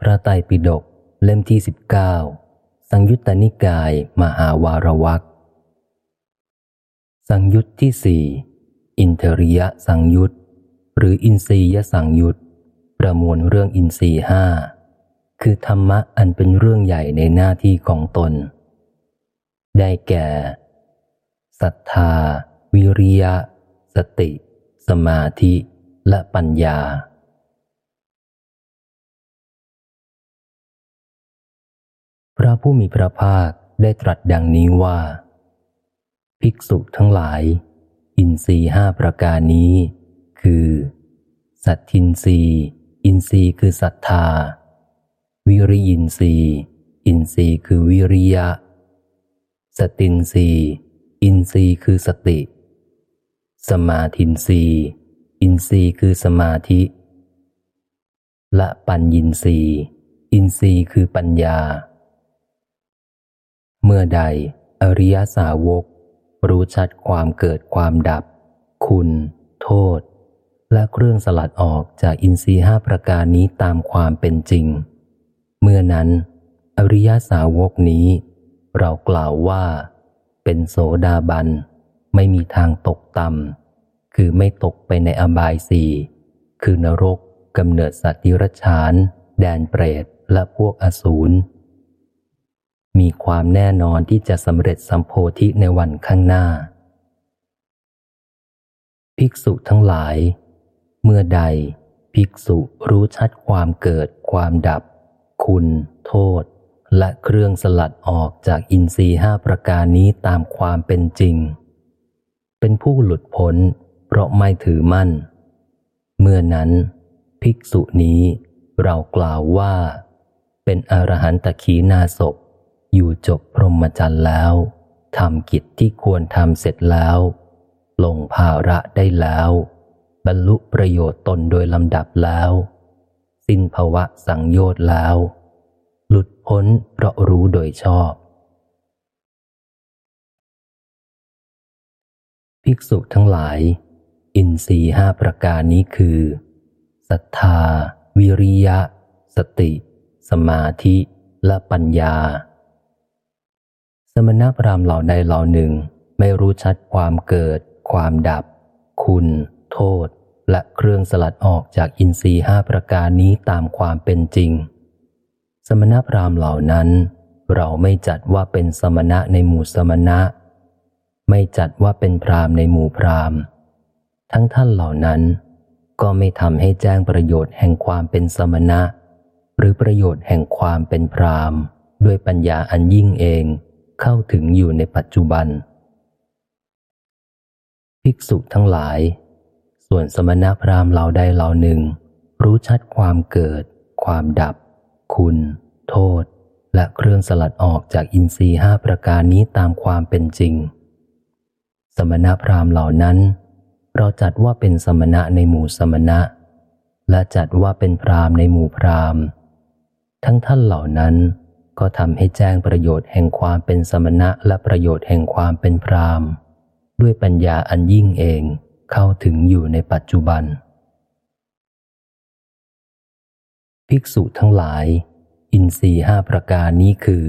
พระไตรปิฎกเล่มที่สิบเก้าสังยุตตนิกายมหาวารวักสังยุตที่สี่อินเทริยสังยุตหรืออินทรียสังยุตประมวลเรื่องอินทรีห้าคือธรรมะอันเป็นเรื่องใหญ่ในหน้าที่ของตน ได้แก่ศรัทธา วิริยะ สติ สมาธิ และปัญญา พระผู้มีพระภาคได้ตรัสดังนี้ว่า ภิกษุทั้งหลาย อินทรีห้าประการนี้ คือ สัตทินรีอินทรีคือศรัทธา วิริยินทรีอินทรีคือวิริยะ สตินรีอินทรีคือสติ สมาธินรีอินทรีคือสมาธิ และปัญญินทรีอินทรีคือปัญญา เมื่อใด อริยสาวก รู้ชัดความเกิดความดับ คุณ โทษ และเครื่องสลัดออกจากอินทรีห้าประการนี้ตามความเป็นจริง เมื่อนั้น อริยสาวกนี้ เรากล่าวว่า เป็นโสดาบัน ไม่มีทางตกต่ำคือไม่ตกไปในอบายสี่คือนรกกำเนิดสัตว์ดิรัจฉาน แดนเปรตและพวกอสูร มีความแน่นอนที่จะสำเร็จสัมโพธิในวันข้างหน้า ภิกษุทั้งหลาย เมื่อใด ภิกษุรู้ชัดความเกิด ความดับ คุณ โทษ และเครื่องสลัดออกจากอินทรีห้าประการนี้ตามความเป็นจริง เป็นผู้หลุดพ้น เพราะไม่ถือมั่น เมื่อนั้น ภิกษุนี้เรากล่าวว่า เป็นอรหันตขีนาศพ อยู่จบพรหมจรรย์แล้วทำกิจที่ควรทำเสร็จแล้วลงภาระได้แล้ว บรรลุประโยชน์ตนโดยลำดับแล้ว สิ้นภวะสังโยชน์แล้ว หลุดพ้นเพราะรู้โดยชอบ ภิกษุทั้งหลาย อินทรีห้าประการนี้คือศรัทธา วิริยะ สติ สมาธิ และปัญญา สมณพราหมณ์เหล่าใดเหล่าหนึ่ง ไม่รู้ชัดความเกิด ความดับ คุณ โทษ และเครื่องสลัดออกจากอินทรีห้าประการนี้ตามความเป็นจริง สมณพราหมณ์เหล่านั้น เราไม่จัดว่าเป็นสมณะในหมู่สมณะ ไม่จัดว่าเป็นพราหมณ์ในหมู่พราหมณ์ ทั้งท่านเหล่านั้น ก็ไม่ทำให้แจ้งประโยชน์แห่งความเป็นสมณะ หรือประโยชน์แห่งความเป็นพราหมณ์ ด้วยปัญญาอันยิ่งเอง เข้าถึงอยู่ในปัจจุบัน ภิกษุทั้งหลาย ส่วนสมณพราหมณ์เหล่าใดเหล่าหนึ่ง รู้ชัดความเกิด ความดับ คุณ โทษ และเครื่องสลัดออกจากอินทรีห้าประการนี้ตามความเป็นจริง สมณพราหมณ์เหล่านั้น เราจัดว่าเป็นสมณะในหมู่สมณะ และจัดว่าเป็นพราหมณ์ในหมู่พราหมณ์ ทั้งท่านเหล่านั้น ก็ทำให้แจ้งประโยชน์แห่งความเป็นสมณะและประโยชน์แห่งความเป็นพราหมณ์ด้วยปัญญาอันยิ่งเองเข้าถึงอยู่ในปัจจุบัน ภิกษุทั้งหลาย อินทรีห้าประการนี้คือ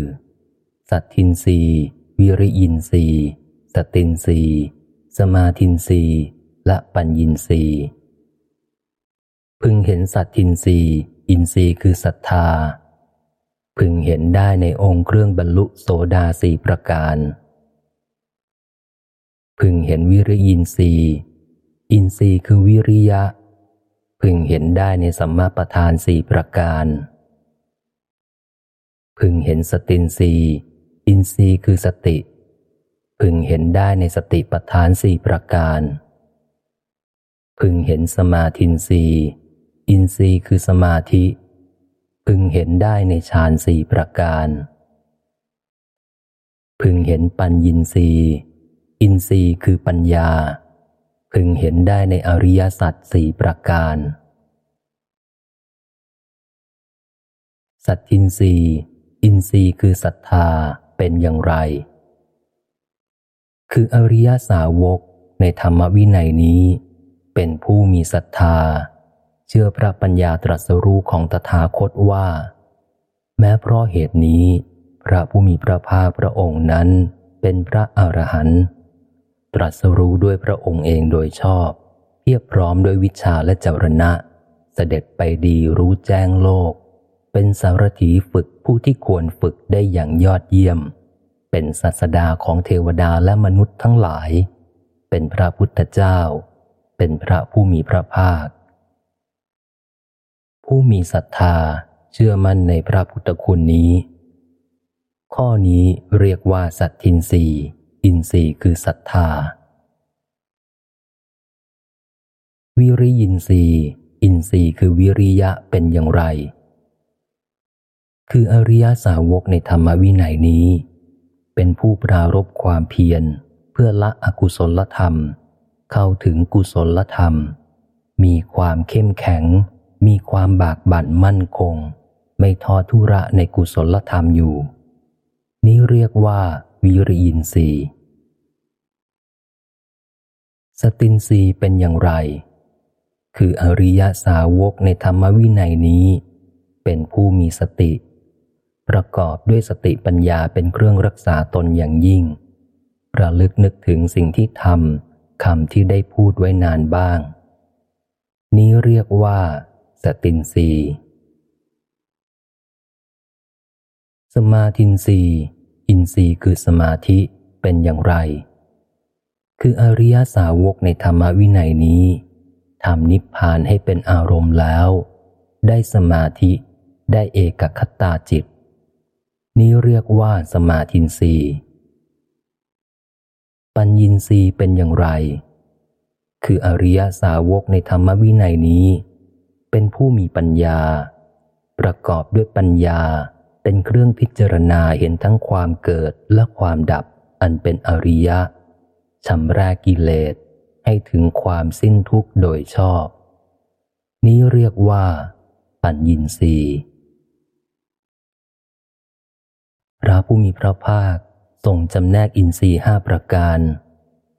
สัตทินรีวิริยินรีสตินรีสมาทินรีและปัญญินรีพึงเห็นสัตทินรีอินทรีคือศรัทธา พึงเห็นได้ในองค์เครื่องบรรลุโสดาสีประการ พึงเห็นวิริยินทรีย์ อินทรีย์คือวิริยะ พึงเห็นได้ในสัมมาประธานสี่ประการ พึงเห็นสตินรีอินทรีย์คือสติ พึงเห็นได้ในสติประธานสี่ประการ พึงเห็นสมาธินรีอินทรีย์คือสมาธิ พึงเห็นได้ในฌานสี่ประการ พึงเห็นปัญญินรีอินทรีย์คือปัญญา พึงเห็นได้ในอริยสัจสี่ประการ สัตทินรีอินทรีย์คือศรัทธาเป็นอย่างไร คืออริยสาวกในธรรมวินัยนี้ เป็นผู้มีศรัทธา เชื่อพระปัญญาตรัสรู้ของตถาคตว่า แม้เพราะเหตุนี้ พระผู้มีพระภาคพระองค์นั้นเป็นพระอรหันต์ตรัสรู้ด้วยพระองค์เองโดยชอบ เพียบพร้อมด้วยวิชาและจรณะ เสด็จไปดีรู้แจ้งโลก เป็นสารถีฝึกผู้ที่ควรฝึกได้อย่างยอดเยี่ยม เป็นศาสดาของเทวดาและมนุษย์ทั้งหลาย เป็นพระพุทธเจ้า เป็นพระผู้มีพระภาค ผู้มีศรัทธาเชื่อมั่นในพระพุทธคุณนี้ ข้อนี้เรียกว่าสัตทินรีอินทรีคือศรัทธา วิริยินทรีอินทรีคือวิริยะเป็นอย่างไร คืออริยสาวกในธรรมวินัยนี้ เป็นผู้ปรารบความเพียร เพื่อละอกุศลธรรม เข้าถึงกุศลธรรม มีความเข้มแข็ง มีความบากบั่นมั่นคง ไม่ทอทุระในกุศลธรรมอยู่ นี้เรียกว่า วิริยินทรีย์สตินรีเป็นอย่างไร คืออริยสาวกในธรรมวินัยนี้ เป็นผู้มีสติ ประกอบด้วยสติปัญญาเป็นเครื่องรักษาตนอย่างยิ่ง ระลึกนึกถึงสิ่งที่ทำคำที่ได้พูดไว้นานบ้าง นี้เรียกว่า สตินรีสมาธินรีอินทรีย์คือสมาธิเป็นอย่างไร คืออริยสาวกในธรรมวินัยนี้ทำนิพพานให้เป็นอารมณ์แล้ว ได้สมาธิได้เอกคตาจิต นี้เรียกว่าสมาธินรีปัญญินรีเป็นอย่างไร คืออริยสาวกในธรรมวินัยนี้ เป็นผู้มีปัญญา ประกอบด้วยปัญญาเป็นเครื่องพิจารณาเห็นทั้งความเกิดและความดับอันเป็นอริยะชำระกิเลสให้ถึงความสิ้นทุกข์โดยชอบ นี้เรียกว่า ปัญญินรีพระผู้มีพระภาคทรงจำแนกอินทรีห้าประการ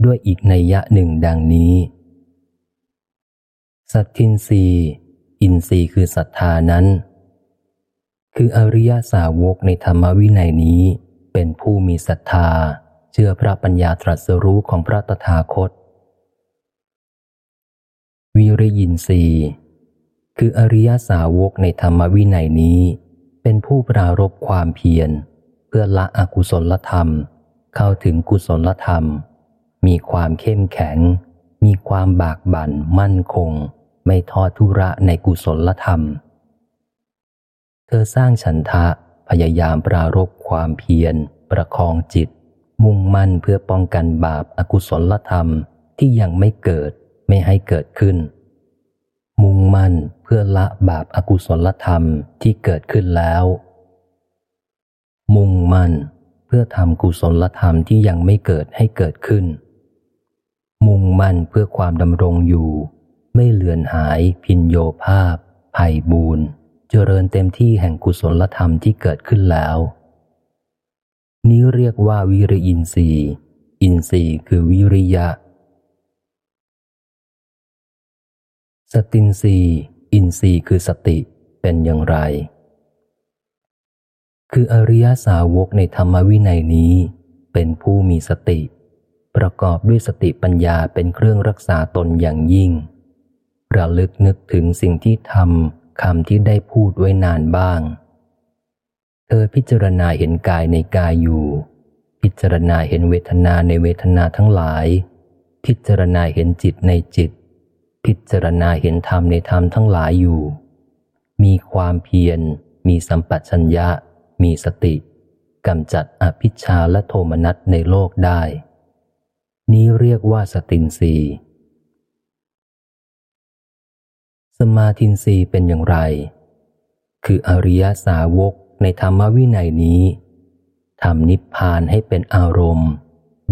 ด้วยอีกนัยยะหนึ่งดังนี้ สัตทินรี อินทรีย์คือศรัทธานั้น คืออริยสาวกในธรรมวินัยนี้เป็นผู้มีศรัทธา เชื่อพระปัญญาตรัสรู้ของพระตถาคต วิริยินทรีย์คืออริยสาวกในธรรมวินัยนี้ เป็นผู้ปรารบความเพียร เพื่อละอกุศลธรรม เข้าถึงกุศลธรรม มีความเข้มแข็ง มีความบากบั่นมั่นคง ไม่ทอดทุระในกุศลธรรม เธอสร้างฉันทะพยายามปรารบความเพียร ประคองจิต มุ่งมั่นเพื่อป้องกันบาปอากุศลธรรมที่ยังไม่เกิดไม่ให้เกิดขึ้น มุ่งมั่นเพื่อละบาปอากุศลธรรมที่เกิดขึ้นแล้ว มุ่งมั่นเพื่อทำกุศลธรรมที่ยังไม่เกิดให้เกิดขึ้น มุ่งมั่นเพื่อความดำรงอยู่ ไม่เลือนหาย พินโยภาพภัยบูนเจริญเต็มที่แห่งกุศลธรรมที่เกิดขึ้นแล้ว นี้เรียกว่าวิริยินทรีย์อินทรีย์คือวิริยะ สตินทรีย์อินทรีย์คือสติเป็นอย่างไร คืออริยสาวกในธรรมวินัยนี้ เป็นผู้มีสติ ประกอบด้วยสติปัญญาเป็นเครื่องรักษาตนอย่างยิ่ง ระลึกนึกถึงสิ่งที่ทำคำที่ได้พูดไว้นานบ้าง เธอพิจารณาเห็นกายในกายอยู่ พิจารณาเห็นเวทนาในเวทนาทั้งหลาย พิจารณาเห็นจิตในจิต พิจารณาเห็นธรรมในธรรมทั้งหลายอยู่ มีความเพียร มีสัมปชัญญะ มีสติกำจัดอภิชาและโทมนัสในโลกได้ นี้เรียกว่าสตินรี สมาธินรีเป็นอย่างไร คืออริยสาวกในธรรมวินัยนี้ทำนิพพานให้เป็นอารมณ์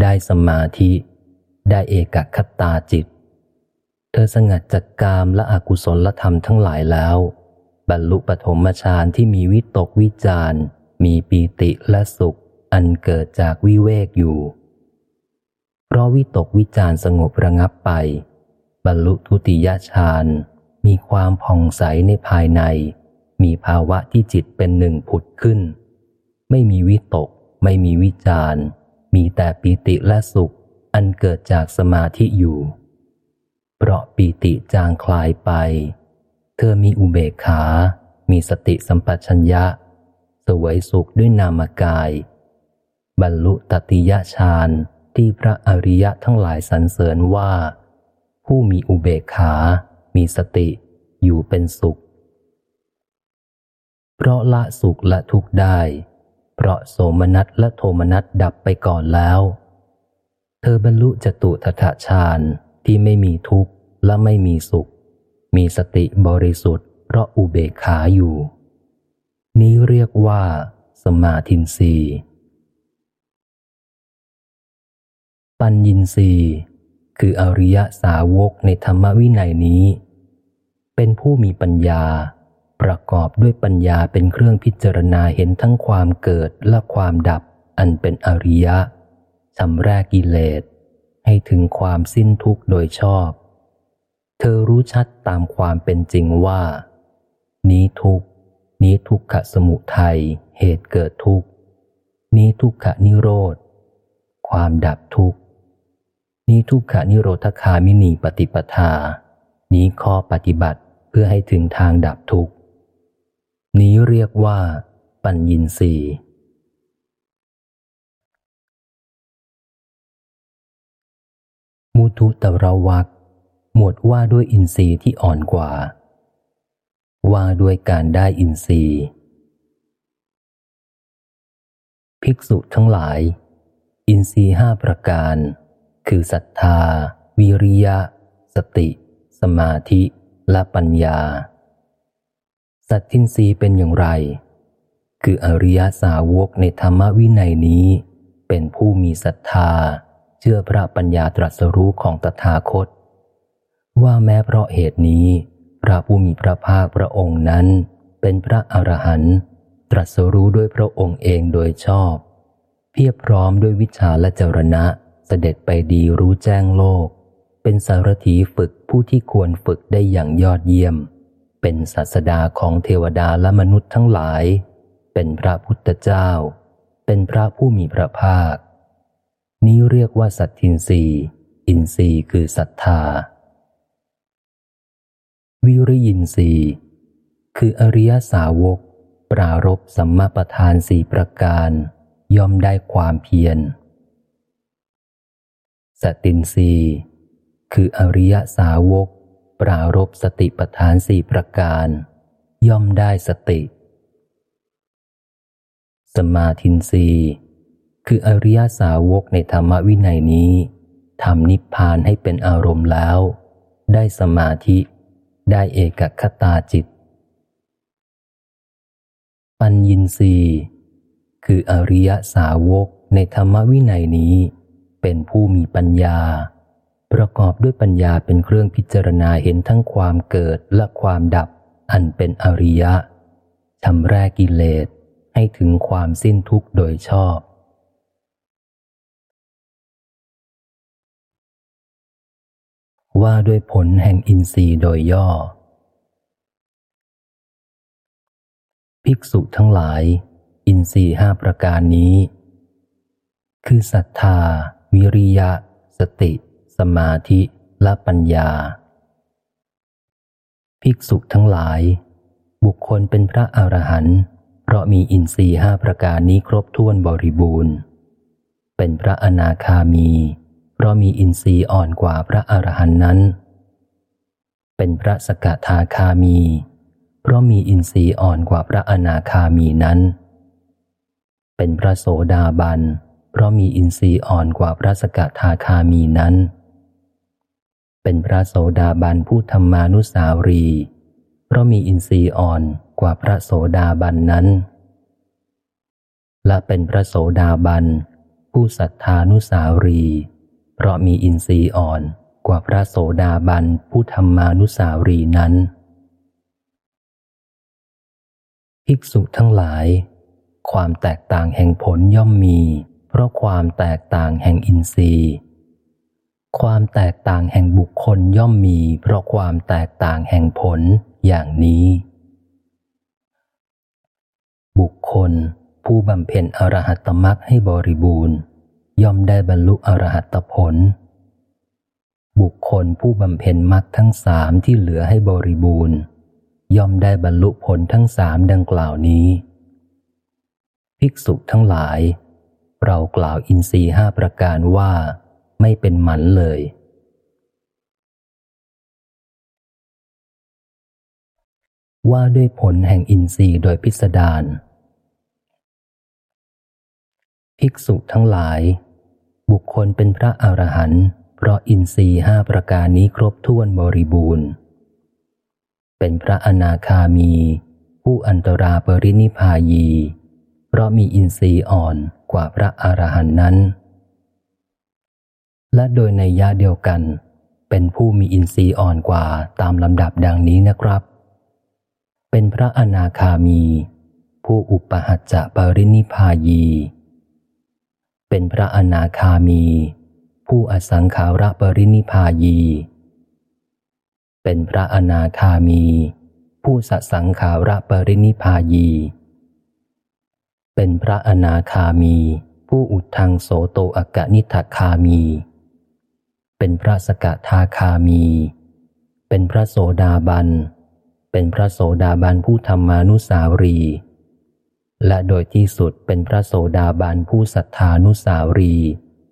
ได้สมาธิ ได้เอกคตาจิต เธอสงัดจากกามและอกุศลธรรมทั้งหลายแล้ว บรรลุปฐมฌานที่มีวิตกวิจารมีปีติและสุข อันเกิดจากวิเวกอยู่ เพราะวิตกวิจารสงบระงับไป บรรลุทุติยฌาน มีความผ่องใสในภายใน มีภาวะที่จิตเป็นหนึ่งผุดขึ้น ไม่มีวิตก ไม่มีวิจารมีแต่ปีติและสุข อันเกิดจากสมาธิอยู่ เพราะปีติจางคลายไป เธอมีอุเบกขา มีสติสัมปชัญญะ สวยสุขด้วยนามกาย บรรลุตติยฌานที่พระอริยะทั้งหลายสรรเสริญว่า ผู้มีอุเบกขา มีสติอยู่เป็นสุข เพราะละสุขและทุกข์ได้ เพราะโสมนัสและโทมนัสดับไปก่อนแล้ว เธอบรรลุจตุทถฌานที่ไม่มีทุกข์และไม่มีสุข มีสติบริสุทธิ์เพราะอุเบกขาอยู่ นี้เรียกว่า สมาธินรีปัญญินรีคืออริยสาวกในธรรมวินัยนี้ เป็นผู้มีปัญญา ประกอบด้วยปัญญาเป็นเครื่องพิจารณาเห็นทั้งความเกิดและความดับ อันเป็นอริยะชำแรกกิเลส ให้ถึงความสิ้นทุกข์โดยชอบ เธอรู้ชัดตามความเป็นจริงว่า นี้ทุกนี้ทุกขสมุทัยเหตุเกิดทุกนี้ทุกขนิโรธ ความดับทุกนี้ทุกขานิโรธคามินีปฏิปทา นี้ข้อปฏิบัติ พื่อให้ถึงทางดับทุกข์ นี้เรียกว่า ปัญญินสีมุทุตระวักหมวดว่าด้วยอินทรีย์ที่อ่อนกว่า ว่าด้วยการได้อินทรีย์ ภิกษุทั้งหลาย อินทรีย์ห้าประการ คือศรัทธา วิริยะ สติ สมาธิ และปัญญา สัตทินรีเป็นอย่างไร คืออริยสาวกในธรรมวินัยนี้ เป็นผู้มีศรัทธา เชื่อพระปัญญาตรัสรู้ของตถาคต ว่าแม้เพราะเหตุนี้ พระผู้มีพระภาคพระองค์นั้น เป็นพระอรหันต์ตรัสรู้ด้วยพระองค์เองโดยชอบ เพียบพร้อมด้วยวิชาและจรณะเสด็จไปดีรู้แจ้งโลก เป็นสารถีฝึก ผู้ที่ควรฝึกได้อย่างยอดเยี่ยม เป็นศาสดาของเทวดาและมนุษย์ทั้งหลาย เป็นพระพุทธเจ้า เป็นพระผู้มีพระภาค นี้เรียกว่าสัตทินรีอินทรีย์คือศรัทธา วิริยินทรีย์คืออริยสาวก ปรารบสัมมาประธานสี่ประการ ย่อมได้ความเพียรสตินรี คืออริยสาวก ปรารบสติปทานสี่ประการ ย่อมได้สติ สมาธินรีคืออริยสาวกในธรรมวินัยนี้ทำนิพพานให้เป็นอารมณ์แล้ว ได้สมาธิ ได้เอกคตาจิต ปัญญินรีคืออริยสาวกในธรรมวินัยนี้ เป็นผู้มีปัญญา ประกอบด้วยปัญญาเป็นเครื่องพิจารณาเห็นทั้งความเกิดและความดับ อันเป็นอริยะชำแรกกิเลสให้ถึงความสิ้นทุกข์โดยชอบ ว่าด้วยผลแห่งอินทรีย์โดยย่อ ภิกษุทั้งหลาย อินทรีย์ห้าประการนี้ คือศรัทธา วิริยะ สติ สมาธิและปัญญา ภิกษุทั้งหลาย บุคคลเป็นพระอรหันต์เพราะมีอินทรีย์ห้าประการนี้ครบถ้วนบริบูรณ์ เป็นพระอนาคามี เพราะมีอินทรีย์อ่อนกว่าพระอรหันต์นั้น เป็นพระสกทาคามี เพราะมีอินทรีย์อ่อนกว่าพระอนาคามีนั้น เป็นพระโสดาบันเพราะมีอินทรีย์อ่อนกว่าพระสกทาคามีนั้น เป็นพระโสดาบันผู้ธรรมานุสาวรี เพราะมีอินทรีย์อ่อนกว่าพระโสดาบันนั้น และเป็นพระโสดาบันผู้ศรัทธานุสาวรี เพราะมีอินทรีย์อ่อนกว่าพระโสดาบันผู้ธรรมานุสาวรีนั้น ภิกษุทั้งหลาย ความแตกต่างแห่งผลย่อมมี เพราะความแตกต่างแห่งอินทรีย์ ความแตกต่างแห่งบุคคลย่อมมี เพราะความแตกต่างแห่งผลอย่างนี้ บุคคล ผู้บำเพ็ญอรหัตตมรักให้บริบูรณ์ ย่อมได้บรรลุอรหัตผล บุคคลผู้บำเพ็ญมรรคทั้งสามที่เหลือให้บริบูรณ์ ย่อมได้บรรลุผลทั้งสามดังกล่าวนี้ ภิกษุทั้งหลาย เรากล่าวอินทรีห้าประการว่า ไม่เป็นหมันเลย ว่าด้วยผลแห่งอินทรีย์โดยพิสดารภิกษุทั้งหลาย บุคคลเป็นพระอรหันต์เพราะอินทรีย์ห้าประการนี้ครบถ้วนบริบูรณ์ เป็นพระอนาคามี ผู้อันตราปรินิพายี เพราะมีอินทรีย์อ่อนกว่าพระอรหันต์นั้น และโดยในยะเดียวกัน เป็นผู้มีอินทรีย์อ่อนกว่าตามลำดับดังนี้นะครับ เป็นพระอนาคามี ผู้อุปหัจจะปรินิพายี เป็นพระอนาคามี ผู้อสังขาระปรินิพายี เป็นพระอนาคามี ผู้สสังขาระปรินิพายี เป็นพระอนาคามีผู้อุทังโสโตอากนิทัคามี เป็นพระสกทาคามี เป็นพระโสดาบัน เป็นพระโสดาบันผู้ธรรมานุสาวรี และโดยที่สุดเป็นพระโสดาบันผู้ศรัทธานุสาวรี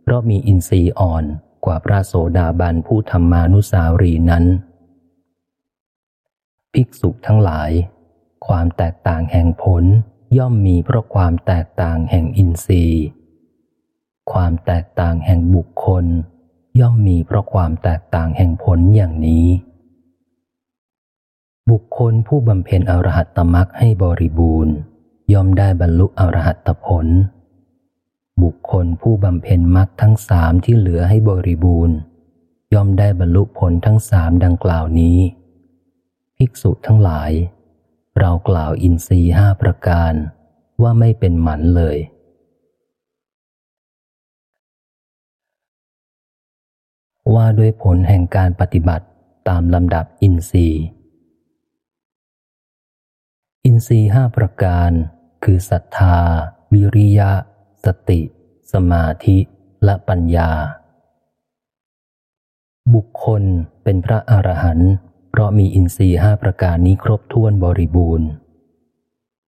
เพราะมีอินทรีย์อ่อนกว่าพระโสดาบันผู้ธรรมานุสาวรีนั้น ภิกษุทั้งหลาย ความแตกต่างแห่งผลย่อมมีเพราะความแตกต่างแห่งอินทรีย์ ความแตกต่างแห่งบุคคล ย่อมมีเพราะความแตกต่างแห่งผลอย่างนี้ บุคคลผู้บำเพ็ญอรหัตตมรักให้บริบูรณ์ ย่อมได้บรรลุอรหัตผล บุคคลผู้บำเพ็ญมรรคทั้งสามที่เหลือให้บริบูรณ์ ย่อมได้บรรลุผลทั้งสามดังกล่าวนี้ ภิกษุทั้งหลาย เรากล่าวอินทรีห้าประการว่าไม่เป็นหมันเลย ว่าด้วยผลแห่งการปฏิบัติตามลำดับอินทรีย์ อินทรีห้าประการ คือศรัทธา วิริยะ สติ สมาธิ และปัญญา บุคคลเป็นพระอรหันต์เพราะมีอินทรีย์ห้าประการนี้ครบถ้วนบริบูรณ์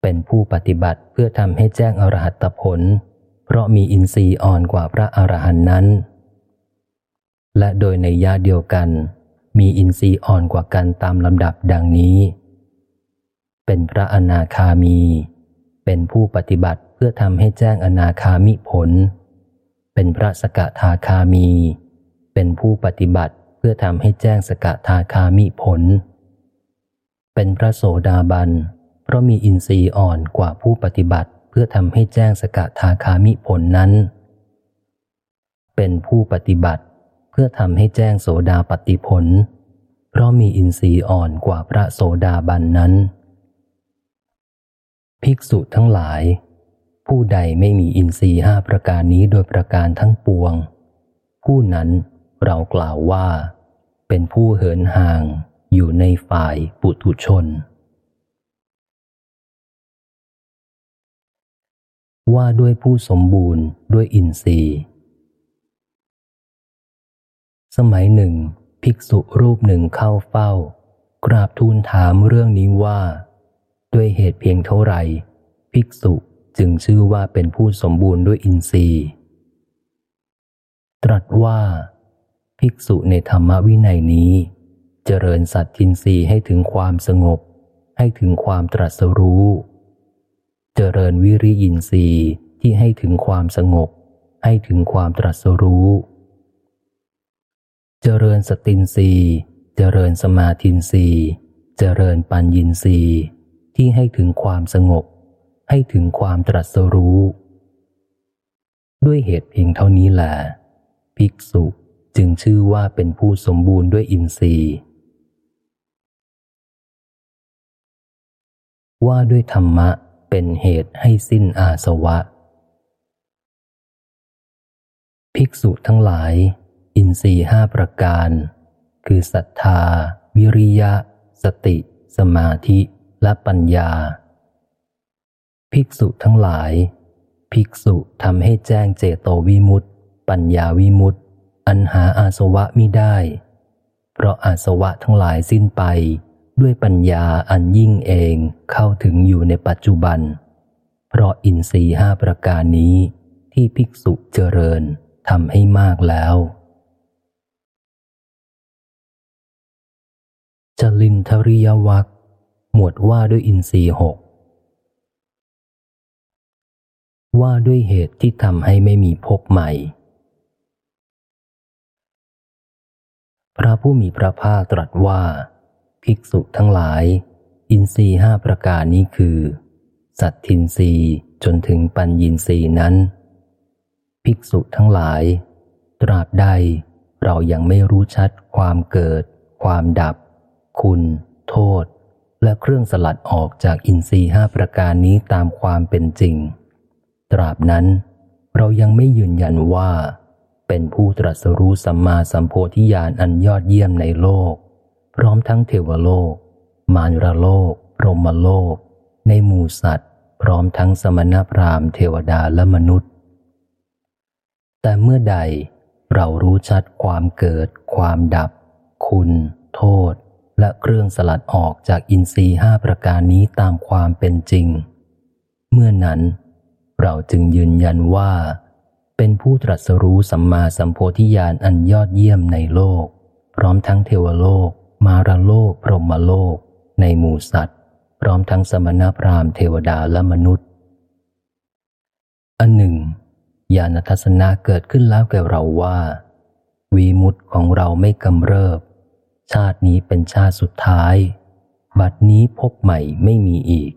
เป็นผู้ปฏิบัติเพื่อทำให้แจ้งอรหัตผล เพราะมีอินทรีย์อ่อนกว่าพระอรหันต์นั้น และโดยในยาเดียวกัน มีอินทรีย์อ่อนกว่ากันตามลำดับดังนี้ เป็นพระอนาคามี เป็นผู้ปฏิบัติเพื่อทำให้แจ้งอนาคามิผล เป็นพระสกทาคามี เป็นผู้ปฏิบัติเพื่อทำให้แจ้งสกทาคามิผล เป็นพระโสดาบัน เพราะมีอินทรีย์อ่อนกว่าผู้ปฏิบัติเพื่อทำให้แจ้งสกทาคามิผลนั้น เป็นผู้ปฏิบัติ เพื่อทำให้แจ้งโสดาปฏิผล เพราะมีอินทรีย์อ่อนกว่าพระโสดาบันนั้น ภิกษุทั้งหลาย ผู้ใดไม่มีอินทรีย์ห้าประการนี้โดยประการทั้งปวง ผู้นั้นเรากล่าวว่า เป็นผู้เหินห่างอยู่ในฝ่ายปุถุชน ว่าด้วยผู้สมบูรณ์ด้วยอินทรีย์ สมัยหนึ่ง ภิกษุรูปหนึ่งเข้าเฝ้า กราบทูลถามเรื่องนี้ว่า ด้วยเหตุเพียงเท่าไหร่ ภิกษุจึงชื่อว่าเป็นผู้สมบูรณ์ด้วยอินทรีย์ ตรัสว่า ภิกษุในธรรมวินัยนี้ เจริญสัตทินทรีย์ให้ถึงความสงบ ให้ถึงความตรัสรู้ เจริญวิริยินทรีย์ที่ให้ถึงความสงบ ให้ถึงความตรัสรู้ เจริญสตินทรีเจริญสมาธินทรีเจริญปัญญินทรีที่ให้ถึงความสงบ ให้ถึงความตรัสรู้ ด้วยเหตุเพียงเท่านี้แหละภิกษุจึงชื่อว่าเป็นผู้สมบูรณ์ด้วยอินทรีย์ ว่าด้วยธรรมะเป็นเหตุให้สิ้นอาสวะ ภิกษุทั้งหลาย อินทรีห้าประการ คือศรัทธา วิริยะ สติ สมาธิและปัญญา ภิกษุทั้งหลาย ภิกษุทำให้แจ้งเจโตวิมุตติ ปัญญาวิมุตติ อันหาอาสวะมิได้ เพราะอาสวะทั้งหลายสิ้นไป ด้วยปัญญาอันยิ่งเองเข้าถึงอยู่ในปัจจุบัน เพราะอินทรีห้าประการนี้ที่ภิกษุเจริญทำให้มากแล้ว จลินทริยวัคหมวดว่าด้วยอินทรีหกว่าด้วยเหตุที่ทำให้ไม่มีภพใหม่ พระผู้มีพระภาคตรัสว่า ภิกษุทั้งหลาย อินทรีห้าประการนี้คือ สัตทินรีจนถึงปัญญินรีนั้น ภิกษุทั้งหลาย ตราบใดเรายังไม่รู้ชัดความเกิด ความดับ คุณ โทษ และเครื่องสลัดออกจากอินทรีห้าประการนี้ตามความเป็นจริง ตราบนั้น เรายังไม่ยืนยันว่า เป็นผู้ตรัสรู้สัมมาสัมโพธิญาณอันยอดเยี่ยมในโลก พร้อมทั้งเทวโลก มารรโลกพรหมโลก ในหมู่สัตว์ พร้อมทั้งสมณพราหมณ์เทวดาและมนุษย์ แต่เมื่อใดเรารู้ชัดความเกิด ความดับ คุณ โทษ และเครื่องสลัดออกจากอินทรีห้าประการนี้ตามความเป็นจริง เมื่อนั้น เราจึงยืนยันว่า เป็นผู้ตรัสรู้สัมมาสัมโพธิญาณอันยอดเยี่ยมในโลก พร้อมทั้งเทวโลก มารโลก พรหมโลก ในหมู่สัตว์ พร้อมทั้งสมณพราหมณ์เทวดาและมนุษย์ อันหนึ่งญาณทัศนะเกิดขึ้นแล้วแก่เราว่า วีมุตของเราไม่กำเริบ ชาตินี้เป็นชาติสุดท้าย บัดนี้พบใหม่ไม่มีอีก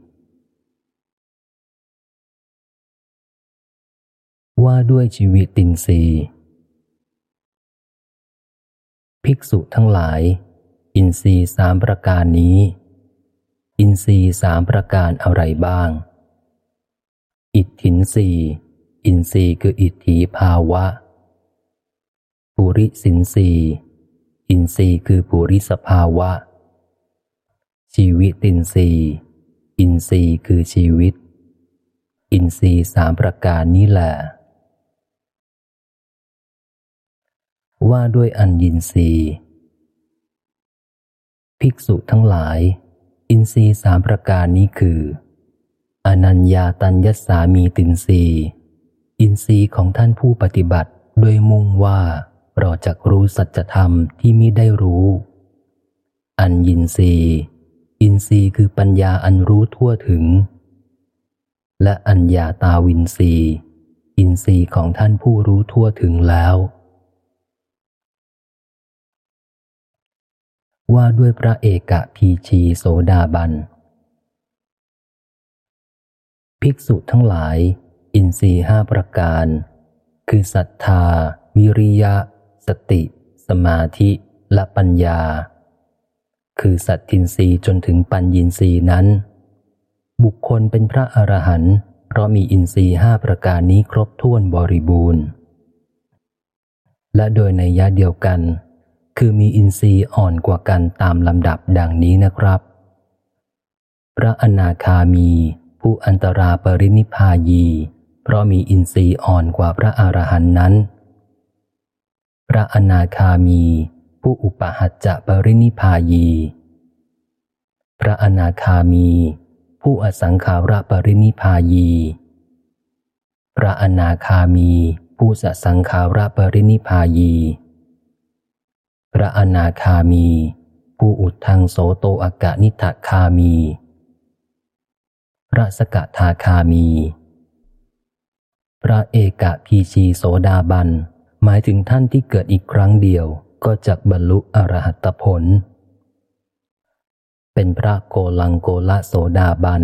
ว่าด้วยชีวิตตินรีภิกษุทั้งหลาย อินทรีสามประการนี้ อินทรีสามประการอะไรบ้าง อิทธินรีอินทรีคืออิทธิภาวะปุริสินรี อินทรีคือปุริสภาวะ ชีวิตินทรีอินทรีคือชีวิต อินทรีสามประการนี้แหละว่าด้วยอัญญินทรีภิกษุทั้งหลาย อินทรีสามประการนี้คือ อนัญญาตัญญสามีตินทรีอินทรีย์ของท่านผู้ปฏิบัติด้วยมุ่งว่า เราจะรู้สัจธรรมที่มิได้รู้ อัญญินรีอินทรีย์คือปัญญาอันรู้ทั่วถึง และอัญญาตาวินทรีอินทรีย์ของท่านผู้รู้ทั่วถึงแล้ว ว่าด้วยพระเอกะพีชีโสดาบัน ภิกษุทั้งหลาย อินทรีห้าประการ คือศรัทธา วิริยะ สติ สมาธิและปัญญา คือสัตทินรีจนถึงปัญญินรีนั้น บุคคลเป็นพระอรหันต์เพราะมีอินทรีห้าประการนี้ครบถ้วนบริบูรณ์ และโดยในยะเดียวกัน คือมีอินทรีย์อ่อนกว่ากันตามลำดับดังนี้นะครับ พระอนาคามี ผู้อันตราปรินิพายี เพราะมีอินทรีย์อ่อนกว่าพระอรหันต์นั้น พระอนาคามี ผู้อุปหัจจะปรินิพายี พระอนาคามี ผู้อสังขาระปรินิพายี พระอนาคามี ผู้สสังขาระปรินิพายี พระอนาคามี ผู้อุดทางโสโตอากานิทคามี พระสกทาคามี พระเอกะพีชีโสดาบัน หมายถึงท่านที่เกิดอีกครั้งเดียวก็จะบรรลุอรหัตผล เป็นพระโกลังโกละโสดาบัน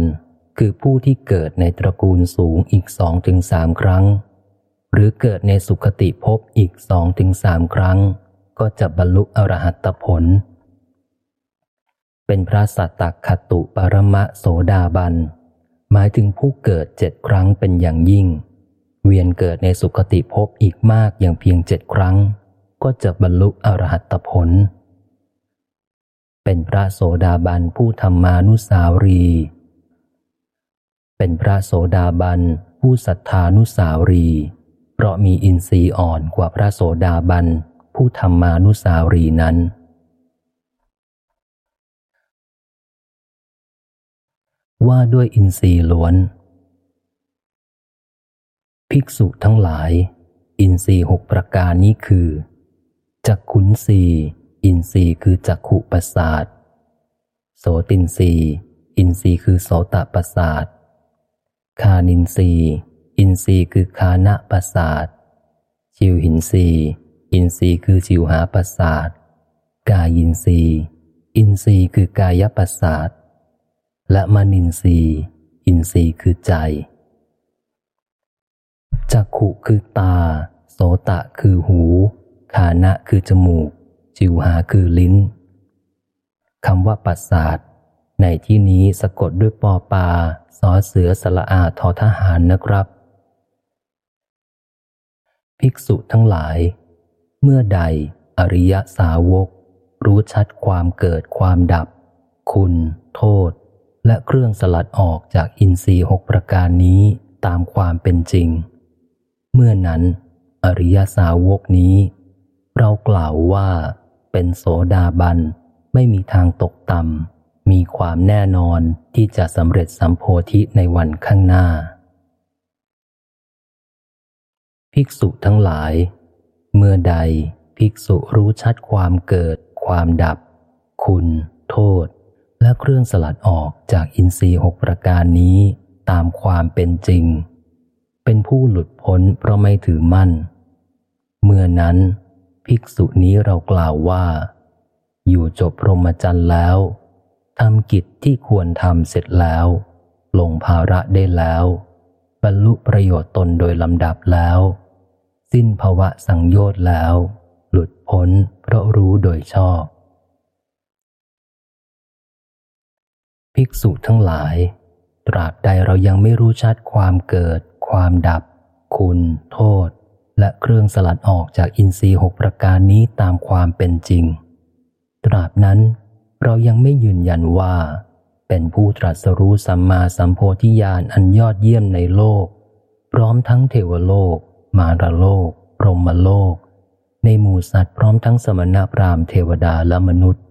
คือผู้ที่เกิดในตระกูลสูงอีกสองถึงสามครั้ง หรือเกิดในสุขติภพอีกสองถึงสามครั้ง ก็จะบรรลุอรหัตผล เป็นพระสัตตคตุปรมะโสดาบัน หมายถึงผู้เกิดเจ็ดครั้งเป็นอย่างยิ่ง เวียนเกิดในสุคติภพอีกมากอย่างเพียงเจ็ดครั้ง ก็จะบรรลุอรหัตผล เป็นพระโสดาบันผู้ธรรมานุสาวรีเเป็นพระโสดาบันผู้ศรัทธานุสาวรี เพราะมีอินทรีย์อ่อนกว่าพระโสดาบันผู้ธรรมานุสาวรีนั้นว่าด้วยอินทรีย์ล้วน ภิกษุทั้งหลาย อินทรีหกประการนี้คือจักขุนสีอินทรีคือจักขุประสาทโสตินสีอินทรีคือโสตประสาทคานินทรีอินทรีคือคานะประสาทชิวหินทรีอินทรีคือจิวหาประสาทกายินทรีอินทรีคือกายประสาทและมนินทรีอินทรีคือใจ จักขุคือตา โสตะคือหูคานะคือจมูก จิวหาคือลิ้นคำว่าประสาทในที่นี้สะกดด้วยปอปาสอเสือสละอาทอทหารนะครับ ภิกษุทั้งหลาย เมื่อใดอริยสาวก รู้ชัดความเกิดความดับ คุณ โทษ และเครื่องสลัดออกจากอินทรีย์หกประการนี้ตามความเป็นจริง เมื่อนั้น อริยสาวกนี้ เรากล่าวว่าเป็นโสดาบันไม่มีทางตกต่ำมีความแน่นอนที่จะสำเร็จสัมโพธิในวันข้างหน้า ภิกษุทั้งหลาย เมื่อใดภิกษุรู้ชัดความเกิด ความดับ คุณ โทษ และเครื่องสลัดออกจากอินทรีย์หกประการนี้ตามความเป็นจริง เป็นผู้หลุดพ้นเพราะไม่ถือมั่น เมื่อนั้น ภิกษุนี้เรากล่าวว่า อยู่จบพรหมจรรย์แล้วทำกิจที่ควรทำเสร็จแล้ว ลงภาระได้แล้ว บรรลุประโยชน์ตนโดยลำดับแล้ว สิ้นภาวะสังโยชน์แล้ว หลุดพ้นเพราะรู้โดยชอบ ภิกษุทั้งหลาย ตราบใดเรายังไม่รู้ชัดความเกิด ความดับ คุณ โทษ และเครื่องสลัดออกจากอินทรีย์หกประการนี้ตามความเป็นจริง ตราบนั้นเรายังไม่ยืนยันว่า เป็นผู้ตรัสรู้สัมมาสัมโพธิญาณอันยอดเยี่ยมในโลก พร้อมทั้งเทวโลก มารโลกพรหมโลก ในหมู่สัตว์พร้อมทั้งสมณพราหมณ์เทวดาและมนุษย์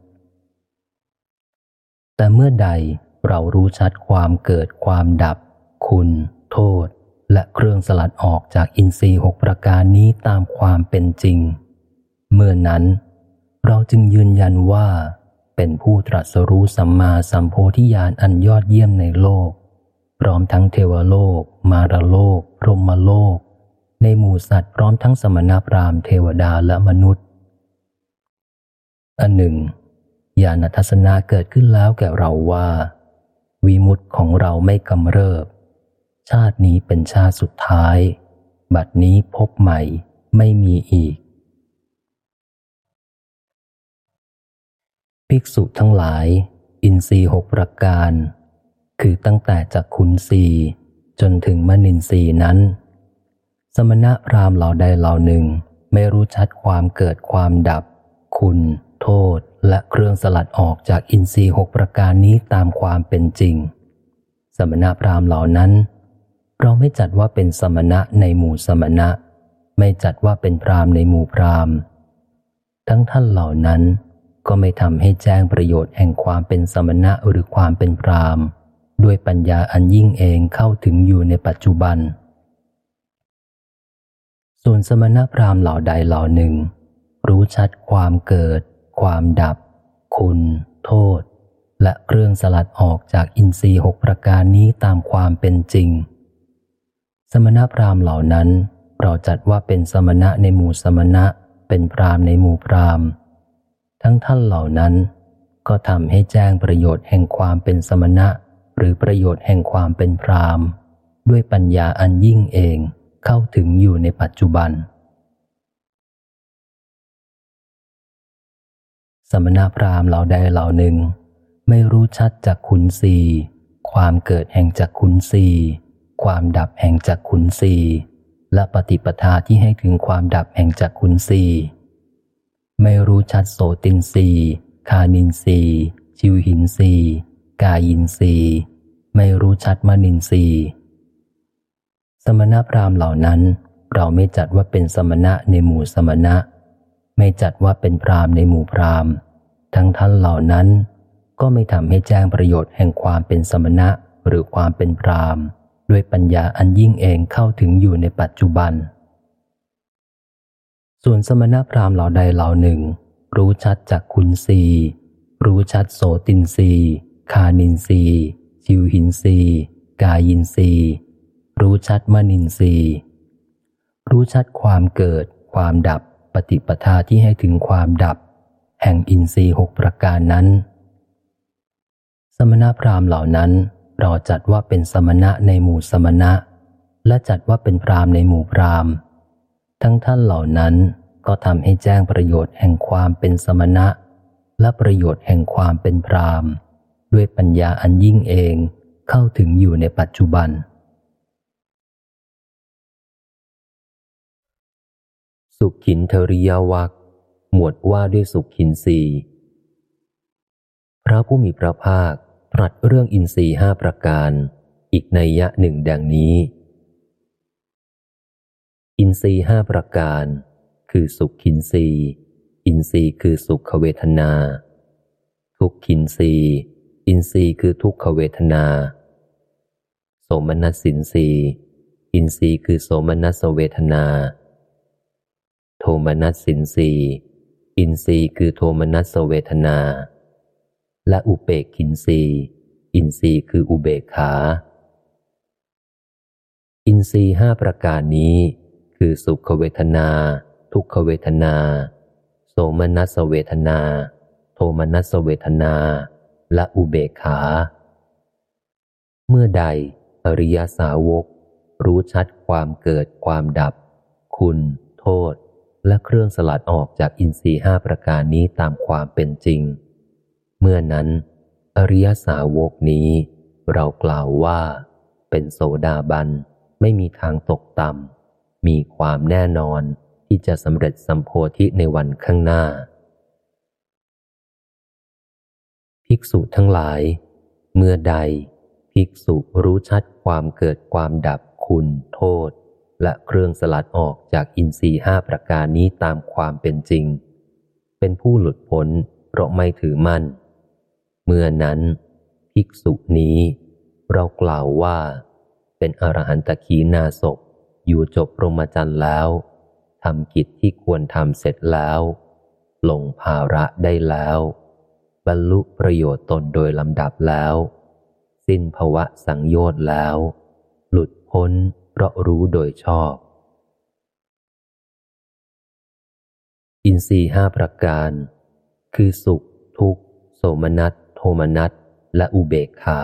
แต่เมื่อใดเรารู้ชัดความเกิดความดับ คุณ โทษ และเครื่องสลัดออกจากอินทรีย์หกประการนี้ตามความเป็นจริง เมื่อนั้น เราจึงยืนยันว่า เป็นผู้ตรัสรู้สัมมาสัมโพธิญาณอันยอดเยี่ยมในโลก พร้อมทั้งเทวโลก มารโลก พรหมโลก ในหมู่สัตว์พร้อมทั้งสมณพราหมณ์เทวดาและมนุษย์ อันหนึ่งญาณทัศนะเกิดขึ้นแล้วแก่เราว่า วิมุตของเราไม่กำเริบ ชาตินี้เป็นชาติสุดท้าย บัดนี้พบใหม่ไม่มีอีก ภิกษุทั้งหลาย อินทรีหกประการ คือตั้งแต่จากคุณสีจนถึงมนินทรีนั้น สมณะพราหมณ์เหล่าใดเหล่าหนึ่งไม่รู้ชัดความเกิดความดับ คุณ โทษ และเครื่องสลัดออกจากอินทรีหกประการนี้ตามความเป็นจริง สมณะพราหมณ์เหล่านั้น เราไม่จัดว่าเป็นสมณะในหมู่สมณะ ไม่จัดว่าเป็นพรามในหมู่พรามทั้งท่านเหล่านั้นก็ไม่ทำให้แจ้งประโยชน์แห่งความเป็นสมณะหรือความเป็นพรามด้วยปัญญาอันยิ่งเองเข้าถึงอยู่ในปัจจุบัน ส่วนสมณะพรามเหล่าใดเหล่าหนึ่ง รู้ชัดความเกิด ความดับ คุณ โทษ และเครื่องสลัดออกจากอินทรีย์หกประการนี้ตามความเป็นจริง สมณพราหมณ์เหล่านั้น เราจัดว่าเป็นสมณะในหมู่สมณะ เป็นพราหมณ์ในหมู่พราหมณ์ ทั้งท่านเหล่านั้น ก็ทำให้แจ้งประโยชน์แห่งความเป็นสมณะ หรือประโยชน์แห่งความเป็นพราหมณ์ ด้วยปัญญาอันยิ่งเองเข้าถึงอยู่ในปัจจุบัน สมณพราหมณ์เหล่าใดเหล่าหนึ่ง ไม่รู้ชัดจากขุนศีความเกิดแห่งจากขุนศี ความดับแห่งจักขุนสีและปฏิปทาที่ให้ถึงความดับแห่งจักขุนสีไม่รู้ชัดโสตินสีคานินสีชิวหินสีกายินสีไม่รู้ชัดมนินทรีสมณพราหมณ์เหล่านั้น เราไม่จัดว่าเป็นสมณะในหมู่สมณะ ไม่จัดว่าเป็นพราหมณ์ในหมู่พราหมณ์ ทั้งท่านเหล่านั้น ก็ไม่ทำให้แจ้งประโยชน์แห่งความเป็นสมณะหรือความเป็นพราหมณ์ ด้วยปัญญาอันยิ่งเองเข้าถึงอยู่ในปัจจุบัน ส่วนสมณพราหมณ์เหล่าใดเหล่าหนึ่ง รู้ชัดจากคุณสีรู้ชัดโสตินสีคานินสีชิวหินสีกายินสีรู้ชัดมนินสีรู้ชัดความเกิด ความดับปฏิปทาที่ให้ถึงความดับ แห่งอินทรีย์หกประการนั้น สมณพราหมณ์เหล่านั้น เราจัดว่าเป็นสมณะในหมู่สมณะ และจัดว่าเป็นพรามในหมู่พรามทั้งท่านเหล่านั้นก็ทำให้แจ้งประโยชน์แห่งความเป็นสมณะ และประโยชน์แห่งความเป็นพรามด้วยปัญญาอันยิ่งเองเข้าถึงอยู่ในปัจจุบัน สุขินเทริยวักหมวดว่าด้วยสุขินสีพระผู้มีพระภาค ตรัสเรื่องอินทรีห้าประการ อีกนัยหนึ่งดังนี้ อินทรีย์ห้าประการ คือสุขินทรีย์อินทรีย์คือสุขเวทนา ทุกขินทรีย์อินทรีย์คือทุกขเวทนา โสมนัสสินทรีย์อินทรีย์คือโสมนัสเวทนา โทมนัสสินทรีย์อินทรีย์คือโทมนัสเวทนา และอุเบกขินรีอินทรีย์คืออุเบกขา อินทรีย์ห้าประการนี้ คือสุขเวทนา ทุกขเวทนา โสมนัสเวทนา โทมนัสเวทนา และอุเบกขา เมื่อใดอริยสาวก รู้ชัดความเกิดความดับ คุณ โทษ และเครื่องสลัดออกจากอินทรีห้าประการนี้ตามความเป็นจริง เมื่อนั้น อริยสาวกนี้ เรากล่าวว่า เป็นโสดาบันไม่มีทางตกต่ำมีความแน่นอนที่จะสำเร็จสัมโพธิในวันข้างหน้า ภิกษุทั้งหลาย เมื่อใด ภิกษุรู้ชัดความเกิดความดับคุณโทษ และเครื่องสลัดออกจากอินทรีห้าประการนี้ตามความเป็นจริง เป็นผู้หลุดพ้นเพราะไม่ถือมั่น เมื่อนั้น ภิกษุนี้ เรากล่าวว่า เป็นอรหันตขีนาศพอยู่จบรมจรรย์แล้วทำกิจที่ควรทำเสร็จแล้ว ลงภาระได้แล้ว บรรลุประโยชน์ตนโดยลำดับแล้ว สิ้นภวะสังโยชน์แล้ว หลุดพ้นเพราะรู้โดยชอบ อินทรีห้าประการ คือสุข ทุกข์ โสมนัส มนัสและอุเบกขา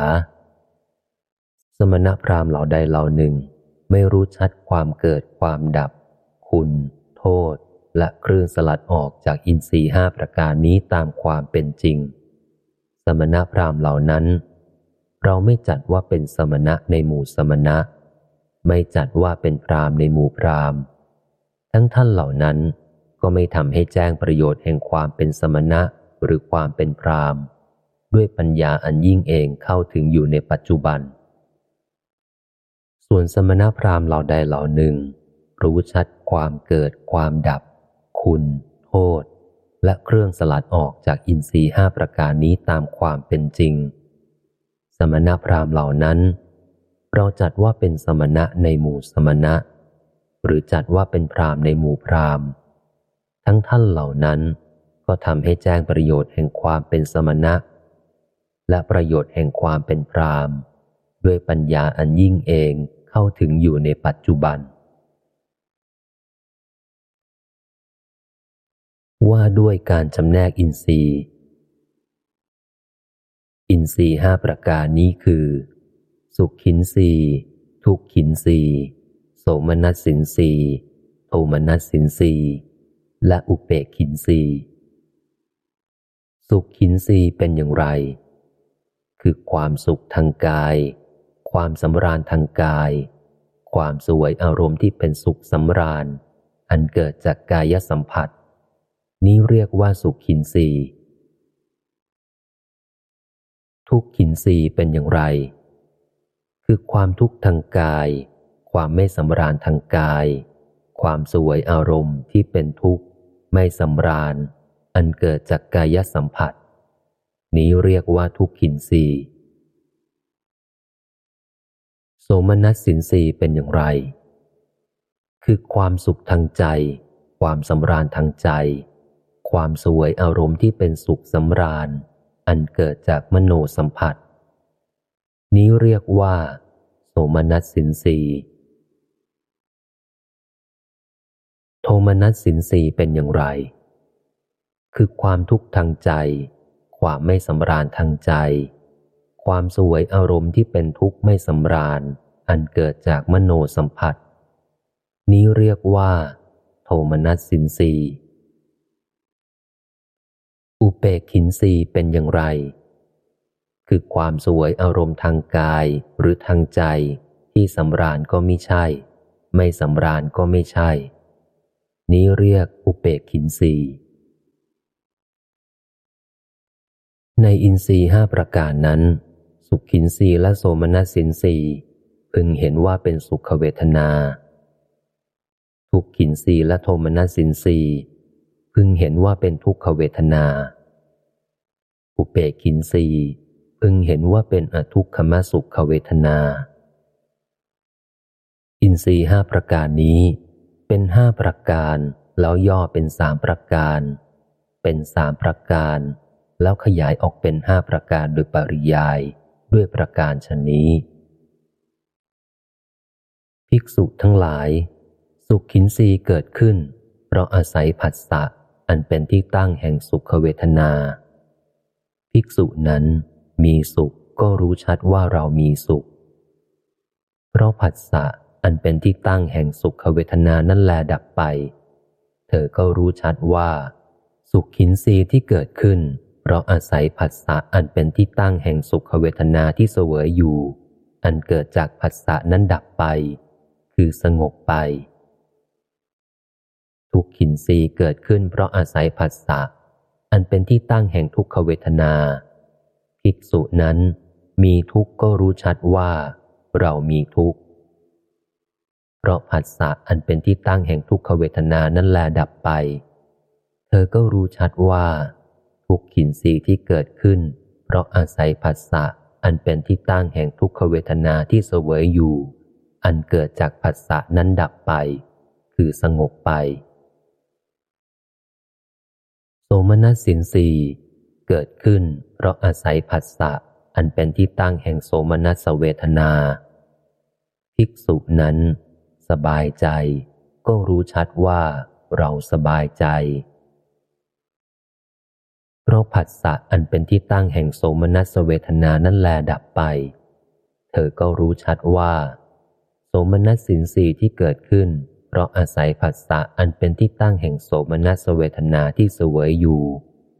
สมณพราหมณ์เหล่าใดเหล่าหนึ่ง ไม่รู้ชัดความเกิดความดับ คุณ โทษ และเครื่องสลัดออกจากอินทรีห้าประการนี้ตามความเป็นจริง สมณพราหมณ์เหล่านั้น เราไม่จัดว่าเป็นสมณะในหมู่สมณะ ไม่จัดว่าเป็นพราหมณ์ในหมู่พราหมณ์ ทั้งท่านเหล่านั้นก็ไม่ทำให้แจ้งประโยชน์แห่งความเป็นสมณะหรือความเป็นพราหมณ์ ด้วยปัญญาอันยิ่งเองเข้าถึงอยู่ในปัจจุบัน ส่วนสมณพราหมณ์เหล่าใดเหล่าหนึ่ง รู้ชัดความเกิดความดับ คุณ โทษ และเครื่องสลัดออกจากอินทรีห้าประการนี้ตามความเป็นจริง สมณพราหมณ์เหล่านั้น เราจัดว่าเป็นสมณะในหมู่สมณะ หรือจัดว่าเป็นพราหมณ์ในหมู่พราหมณ์ ทั้งท่านเหล่านั้นก็ทำให้แจ้งประโยชน์แห่งความเป็นสมณะ และประโยชน์แห่งความเป็นพรามด้วยปัญญาอันยิ่งเองเข้าถึงอยู่ในปัจจุบัน ว่าด้วยการจำแนกอินทรีย์ อินทรีย์ห้าประการนี้คือ สุขขินทรีทุกขินทรีโสมนัสสินทรีโทมนัสสินทรีและอุเปกขินทรีสุขขินทรีเป็นอย่างไร คือความสุขทางกาย ความสำราญทางกาย ความสวยอารมณ์ที่เป็นสุขสำราญ อันเกิดจากกายสัมผัส นี้เรียกว่าสุขขินรีทุกขินรีเป็นอย่างไร คือความทุกข์ทางกาย ความไม่สำราญทางกาย ความสวยอารมณ์ที่เป็นทุกข์ ไม่สำราญ อันเกิดจากกายสัมผัส นี้เรียกว่าทุกขินสีโสมนัสสินสีเป็นอย่างไร คือความสุขทางใจ ความสำราญทางใจ ความสวยอารมณ์ที่เป็นสุขสำราญ อันเกิดจากมโนสัมผัส นี้เรียกว่า โสมนัสสินสีโทมนัสสินสีเป็นอย่างไร คือความทุกข์ทางใจ ความไม่สำราญทางใจ ความสวยอารมณ์ที่เป็นทุกข์ไม่สำราญ อันเกิดจากมโนสัมผัส นี้เรียกว่า โทมนัสสินสีอุเปกขินสีเป็นอย่างไร คือความสวยอารมณ์ทางกายหรือทางใจ ที่สำราญก็ไม่ใช่ ไม่สำราญก็ไม่ใช่ นี้เรียกอุเปกขินสี ในอินทรีห้าประการนั้น สุขินสีและโสมนัสินสีพึงเห็นว่าเป็นสุขเวทนา ทุกขินสีและโทมนัสินสีพึงเห็นว่าเป็นทุกขเวทนา อุเปกินสีพึงเห็นว่าเป็นอทุกขมสุขเวทนา อินทรีห้าประการนี้เป็นห้าประการแล้วย่อเป็นสามประการ เป็นสามประการ แล้วขยายออกเป็นห้าประการโดยปริยายด้วยประการชนนี้ ภิกษุทั้งหลาย สุขขินรีเกิดขึ้น เพราะอาศัยผัสสะอันเป็นที่ตั้งแห่งสุขเวทนา ภิกษุนั้นมีสุขก็รู้ชัดว่าเรามีสุข เพราะผัสสะอันเป็นที่ตั้งแห่งสุขเวทนานั่นแลดับไป เธอก็รู้ชัดว่า สุขขินรีที่เกิดขึ้น เพราะอาศัยผัสสะอันเป็นที่ตั้งแห่งสุขเวทนาที่เสวยอยู่ อันเกิดจากผัสสะนั้นดับไป คือสงบไป ทุกขินรีเกิดขึ้นเพราะอาศัยผัสสะอันเป็นที่ตั้งแห่งทุกขเวทนา ภิกษุนั้นมีทุกข์ก็รู้ชัดว่า เรามีทุกข์เพราะผัสสะอันเป็นที่ตั้งแห่งทุกขเวทนานั้นแลดับไป เธอก็รู้ชัดว่า ทุกขินสีที่เกิดขึ้น เพราะอาศัยผัสสะอันเป็นที่ตั้งแห่งทุกขเวทนาที่เสวยอยู่ อันเกิดจากผัสสะนั้นดับไป คือสงบไป โสมนัสสินสีเกิดขึ้น เพราะอาศัยผัสสะอันเป็นที่ตั้งแห่งโสมนัสเวทนา ภิกษุนั้น สบายใจ ก็รู้ชัดว่าเราสบายใจ เพราะผัสสะอันเป็นที่ตั้งแห่งโสมนัสเวทนานั่นแลดับไป เธอก็รู้ชัดว่า โสมนัสสินสีที่เกิดขึ้น เพราะอาศัยผัสสะอันเป็นที่ตั้งแห่งโสมนัสเวทนาที่เสวยอยู่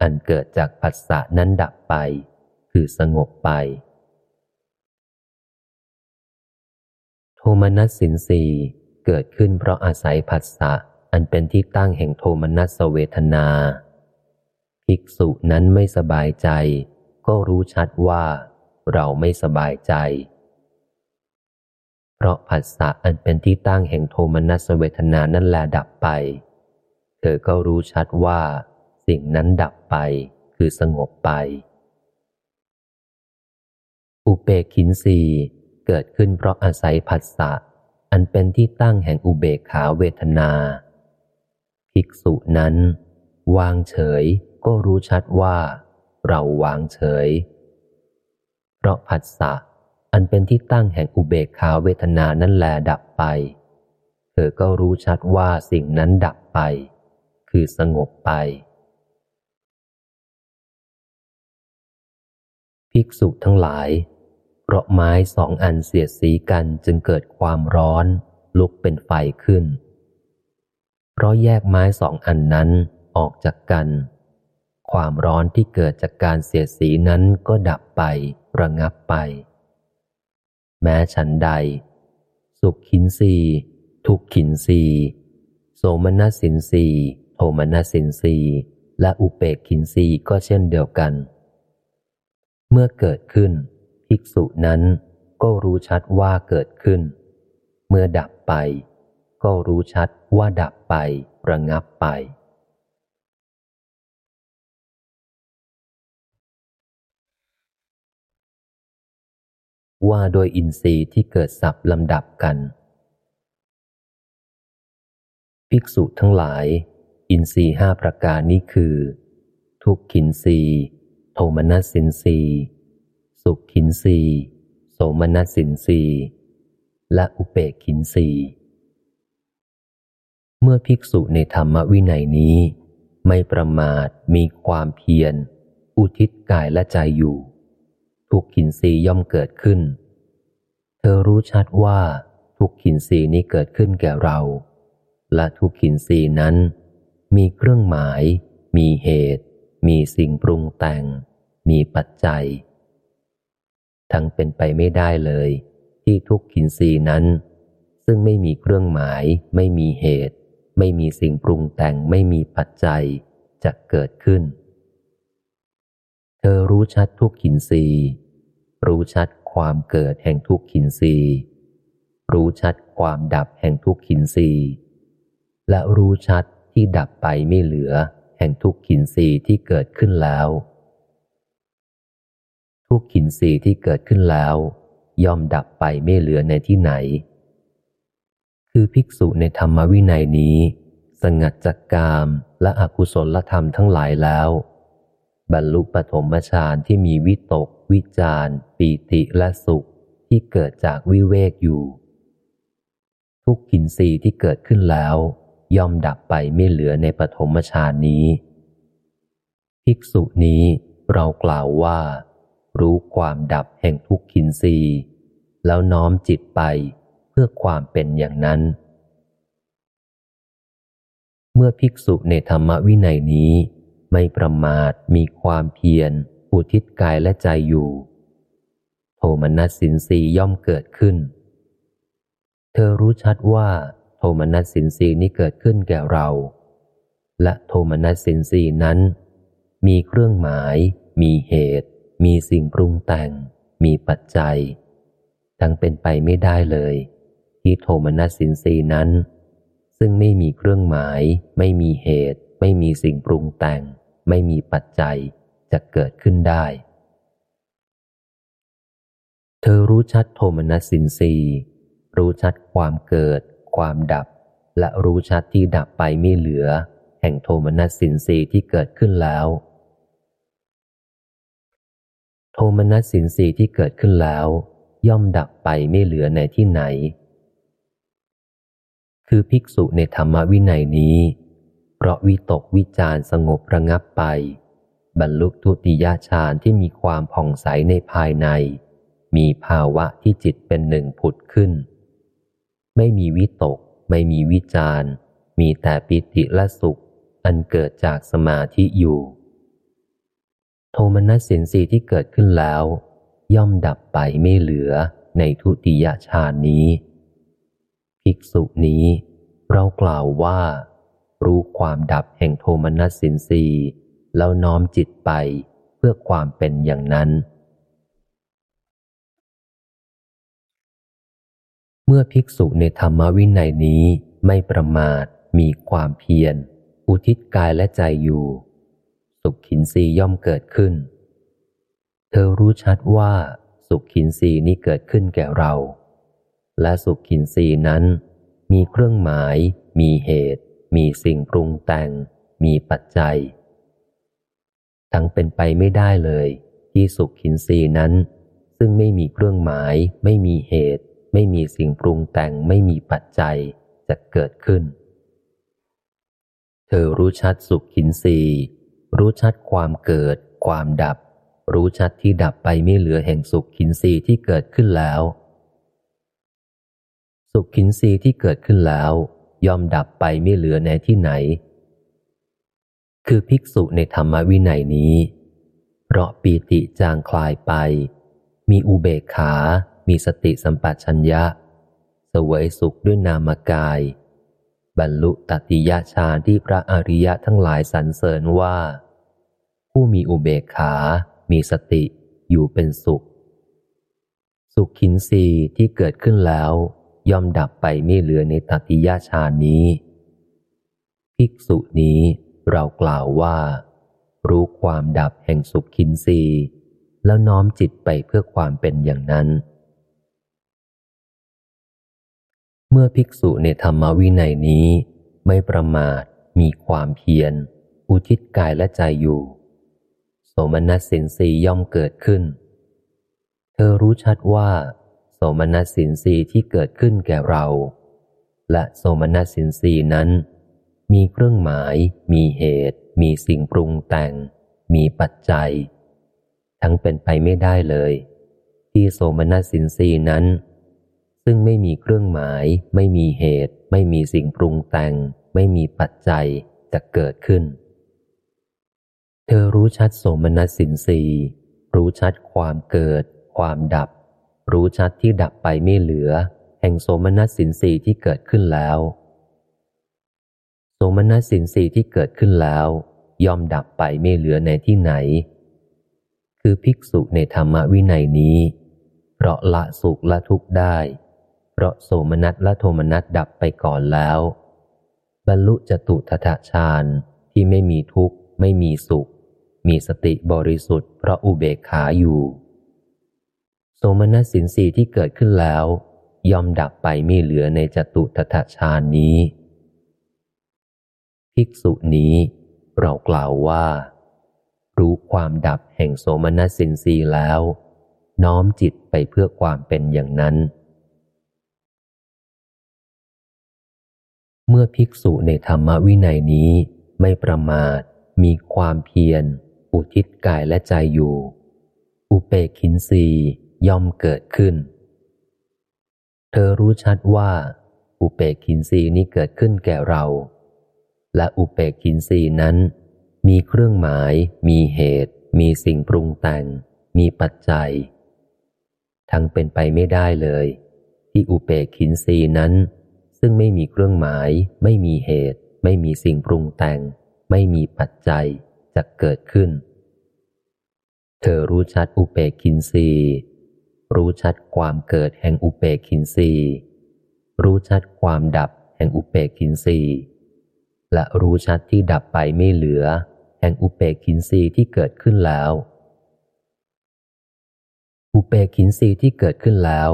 อันเกิดจากผัสสะนั้นดับไป คือสงบไป โทมนัสสินสีเกิดขึ้นเพราะอาศัยผัสสะอันเป็นที่ตั้งแห่งโทมนัสเวทนา ภิกษุนั้นไม่สบายใจ ก็รู้ชัดว่าเราไม่สบายใจ เพราะผัสสะอันเป็นที่ตั้งแห่งโทมนัสเวทนานั่นแลดับไป เธอก็รู้ชัดว่า สิ่งนั้นดับไปคือสงบไป อุเบกขินสีเกิดขึ้นเพราะอาศัยผัสสะอันเป็นที่ตั้งแห่งอุเบกขาเวทนา ภิกษุนั้น วางเฉย ก็รู้ชัดว่า เราวางเฉย เพราะผัสสะอันเป็นที่ตั้งแห่งอุเบกขาเวทนานั่นแลดับไป เธอก็รู้ชัดว่าสิ่งนั้นดับไป คือสงบไป ภิกษุทั้งหลาย เพราะไม้สองอันเสียดสีกันจึงเกิดความร้อน ลุกเป็นไฟขึ้น เพราะแยกไม้สองอันนั้นออกจากกัน ความร้อนที่เกิดจากการเสียดสีนั้นก็ดับไประงับไป แม้ฉันใด สุขขินสีทุกขินสีโสมนัสสินสีโทมนัสสินสีและอุเปกขินสีก็เช่นเดียวกัน เมื่อเกิดขึ้น ภิกษุนั้นก็รู้ชัดว่าเกิดขึ้น เมื่อดับไป ก็รู้ชัดว่าดับไประงับไป ว่าโดยอินทรีย์ที่เกิดสับลำดับกัน ภิกษุทั้งหลาย อินทรีย์ห้าประการนี้คือ ทุกขินทรีย์โทมนัสสินทรีย์สุขขินทรีย์โสมนัสสินทรีย์และอุเปกขินทรีย์เมื่อภิกษุในธรรมวินัยนี้ ไม่ประมาทมีความเพียร อุทิศกายและใจอยู่ ทุกขินรีย่อมเกิดขึ้น เธอรู้ชัดว่าทุกขินรีนี้เกิดขึ้นแก่เรา และทุกขินรีนั้น มีเครื่องหมาย มีเหตุ มีสิ่งปรุงแต่ง มีปัจจัย ทั้งเป็นไปไม่ได้เลย ที่ทุกขินรีนั้น ซึ่งไม่มีเครื่องหมาย ไม่มีเหตุ ไม่มีสิ่งปรุงแต่งไม่มีปัจจัยจะเกิดขึ้น เธอรู้ชัดทุกขินสีรู้ชัดความเกิดแห่งทุกขินสีรู้ชัดความดับแห่งทุกขินสีและรู้ชัดที่ดับไปไม่เหลือ แห่งทุกขินสีที่เกิดขึ้นแล้ว ทุกขินสีที่เกิดขึ้นแล้ว ย่อมดับไปไม่เหลือในที่ไหน คือภิกษุในธรรมวินัยนี้ สงัดจากกามและอกุศลธรรมทั้งหลายแล้ว บรรลุปฐมฌานที่มีวิตก วิจารปีติและสุขที่เกิดจากวิเวกอยู่ ทุกขินสีที่เกิดขึ้นแล้ว ย่อมดับไปไม่เหลือในปฐมฌานนี้ ภิกษุนี้เรากล่าวว่า รู้ความดับแห่งทุกขินสีแล้วน้อมจิตไปเพื่อความเป็นอย่างนั้น เมื่อภิกษุในธรรมวินัยนี้ ไม่ประมาทมีความเพียร อุทิศกายและใจอยู่ โทมนัสสินสีย่อมเกิดขึ้น เธอรู้ชัดว่า โทมนัสสินสีนี้เกิดขึ้นแก่เรา และโทมนัสสินสีนั้น มีเครื่องหมาย มีเหตุ มีสิ่งปรุงแต่ง มีปัจจัย ทั้งเป็นไปไม่ได้เลย ที่โทมนัสสินสีนั้น ซึ่งไม่มีเครื่องหมาย ไม่มีเหตุไม่มีสิ่งปรุงแต่ง ไม่มีปัจจัยจะเกิดขึ้นได้ เธอรู้ชัดโทมนัสสินสีรู้ชัดความเกิด ความดับ และรู้ชัดที่ดับไปไม่เหลือ แห่งโทมนัสสินสีที่เกิดขึ้นแล้ว โทมนัสสินสีที่เกิดขึ้นแล้ว ย่อมดับไปไม่เหลือในที่ไหน คือภิกษุในธรรมวินัยนี้ เพราะวิตกวิจารสงบระงับไป บรรลุทุติยฌานที่มีความผ่องใสในภายใน มีภาวะที่จิตเป็นหนึ่งผุดขึ้น ไม่มีวิตก ไม่มีวิจารมีแต่ปิติและสุข อันเกิดจากสมาธิอยู่ โทมนัสสินสีที่เกิดขึ้นแล้ว ย่อมดับไปไม่เหลือในทุติยฌานนี้ ภิกษุนี้เรากล่าวว่า รู้ความดับแห่งโทมนัสสินสีแล้วน้อมจิตไปเพื่อความเป็นอย่างนั้น เมื่อภิกษุในธรรมวินัยนี้ไม่ประมาทมีความเพียร อุทิศกายและใจอยู่ สุขขินสีย่อมเกิดขึ้น เธอรู้ชัดว่าสุขขินสีนี้เกิดขึ้นแก่เรา และสุขขินสีนั้นมีเครื่องหมาย มีเหตุ มีสิ่งปรุงแต่ง มีปัจจัย ทั้งเป็นไปไม่ได้เลย ที่สุขขินสีนั้น ซึ่งไม่มีเครื่องหมาย ไม่มีเหตุ ไม่มีสิ่งปรุงแต่งไม่มีปัจจัยจะเกิดขึ้น เธอรู้ชัดสุขขินสีรู้ชัดความเกิด ความดับ รู้ชัดที่ดับไปไม่เหลือแห่งสุขขินสีที่เกิดขึ้นแล้ว สุขขินรีที่เกิดขึ้นแล้ว ย่อมดับไปไม่เหลือในที่ไหน คือภิกษุในธรรมวินัยนี้ เพราะปีติจางคลายไป มีอุเบกขา มีสติสัมปชัญญะ สวยสุขด้วยนามกาย บรรลุตติยฌานที่พระอริยะทั้งหลายสรรเสริญว่า ผู้มีอุเบกขา มีสติอยู่เป็นสุข สุสุขินสีที่เกิดขึ้นแล้ว ย่อมดับไปไม่เหลือในตติยาชานี้ ภิกษุนี้เรากล่าวว่า รู้ความดับแห่งสุขินสีแล้วน้อมจิตไปเพื่อความเป็นอย่างนั้น เมื่อภิกษุในธรรมวินัยนี้ ไม่ประมาทมีความเพียร อุทิศกายและใจอยู่ โสมนัสสินสีย่อมเกิดขึ้น เธอรู้ชัดว่า สมนัสสินสีที่เกิดขึ้นแก่เรา และโสมนัสสินสีนั้น มีเครื่องหมาย มีเหตุ มีสิ่งปรุงแต่ง มีปัจจัย ทั้งเป็นไปไม่ได้เลย ที่โสมนัสสินสีนั้น ซึ่งไม่มีเครื่องหมาย ไม่มีเหตุ ไม่มีสิ่งปรุงแต่ง ไม่มีปัจจัยจะเกิดขึ้น เธอรู้ชัดโสมนัสสินสีรู้ชัดความเกิด ความดับ รู้ชัดที่ดับไปไม่เหลือ แห่งโสมนัสสินสีที่เกิดขึ้นแล้ว โสมนัสสินสีที่เกิดขึ้นแล้ว ย่อมดับไปไม่เหลือในที่ไหน คือภิกษุในธรรมวินัยนี้ เพราะละสุขละทุกข์ได้ เพราะโสมนัสและโทมนัสดับไปก่อนแล้ว บรรลุจตุทถฌานที่ไม่มีทุกข์ไม่มีสุข มีสติบริสุทธิ์เพราะอุเบกขาอยู่ โสมนัสสินสีที่เกิดขึ้นแล้ว ย่อมดับไปไม่เหลือในจตุทถฌานนี้ ภิกษุนี้ เรากล่าวว่า รู้ความดับแห่งโสมนัสสินสีแล้ว น้อมจิตไปเพื่อความเป็นอย่างนั้น เมื่อภิกษุในธรรมวินัยนี้ไม่ประมาทมีความเพียร อุทิศกายและใจอยู่ อุเปกินสี ย่อมเกิดขึ้น เธอรู้ชัดว่า อุเปกินสีนี้เกิดขึ้นแก่เรา และอุเปกินสีนั้น มีเครื่องหมาย มีเหตุ มีสิ่งปรุงแต่ง มีปัจจัย ทั้งเป็นไปไม่ได้เลย ที่อุเปกินสีนั้น ซึ่งไม่มีเครื่องหมาย ไม่มีเหตุ ไม่มีสิ่งปรุงแต่ง ไม่มีปัจจัยจะเกิดขึ้นเธอรู้ชัดอุเปกินสี รู้ชัดความเกิดแห่งอุเปกินสีรู้ชัดความดับแห่งอุเปกินสีและรู้ชัดที่ดับไปไม่เหลือ แห่งอุเปกินสีที่เกิดขึ้นแล้ว อุเปกินสีที่เกิดขึ้นแล้ว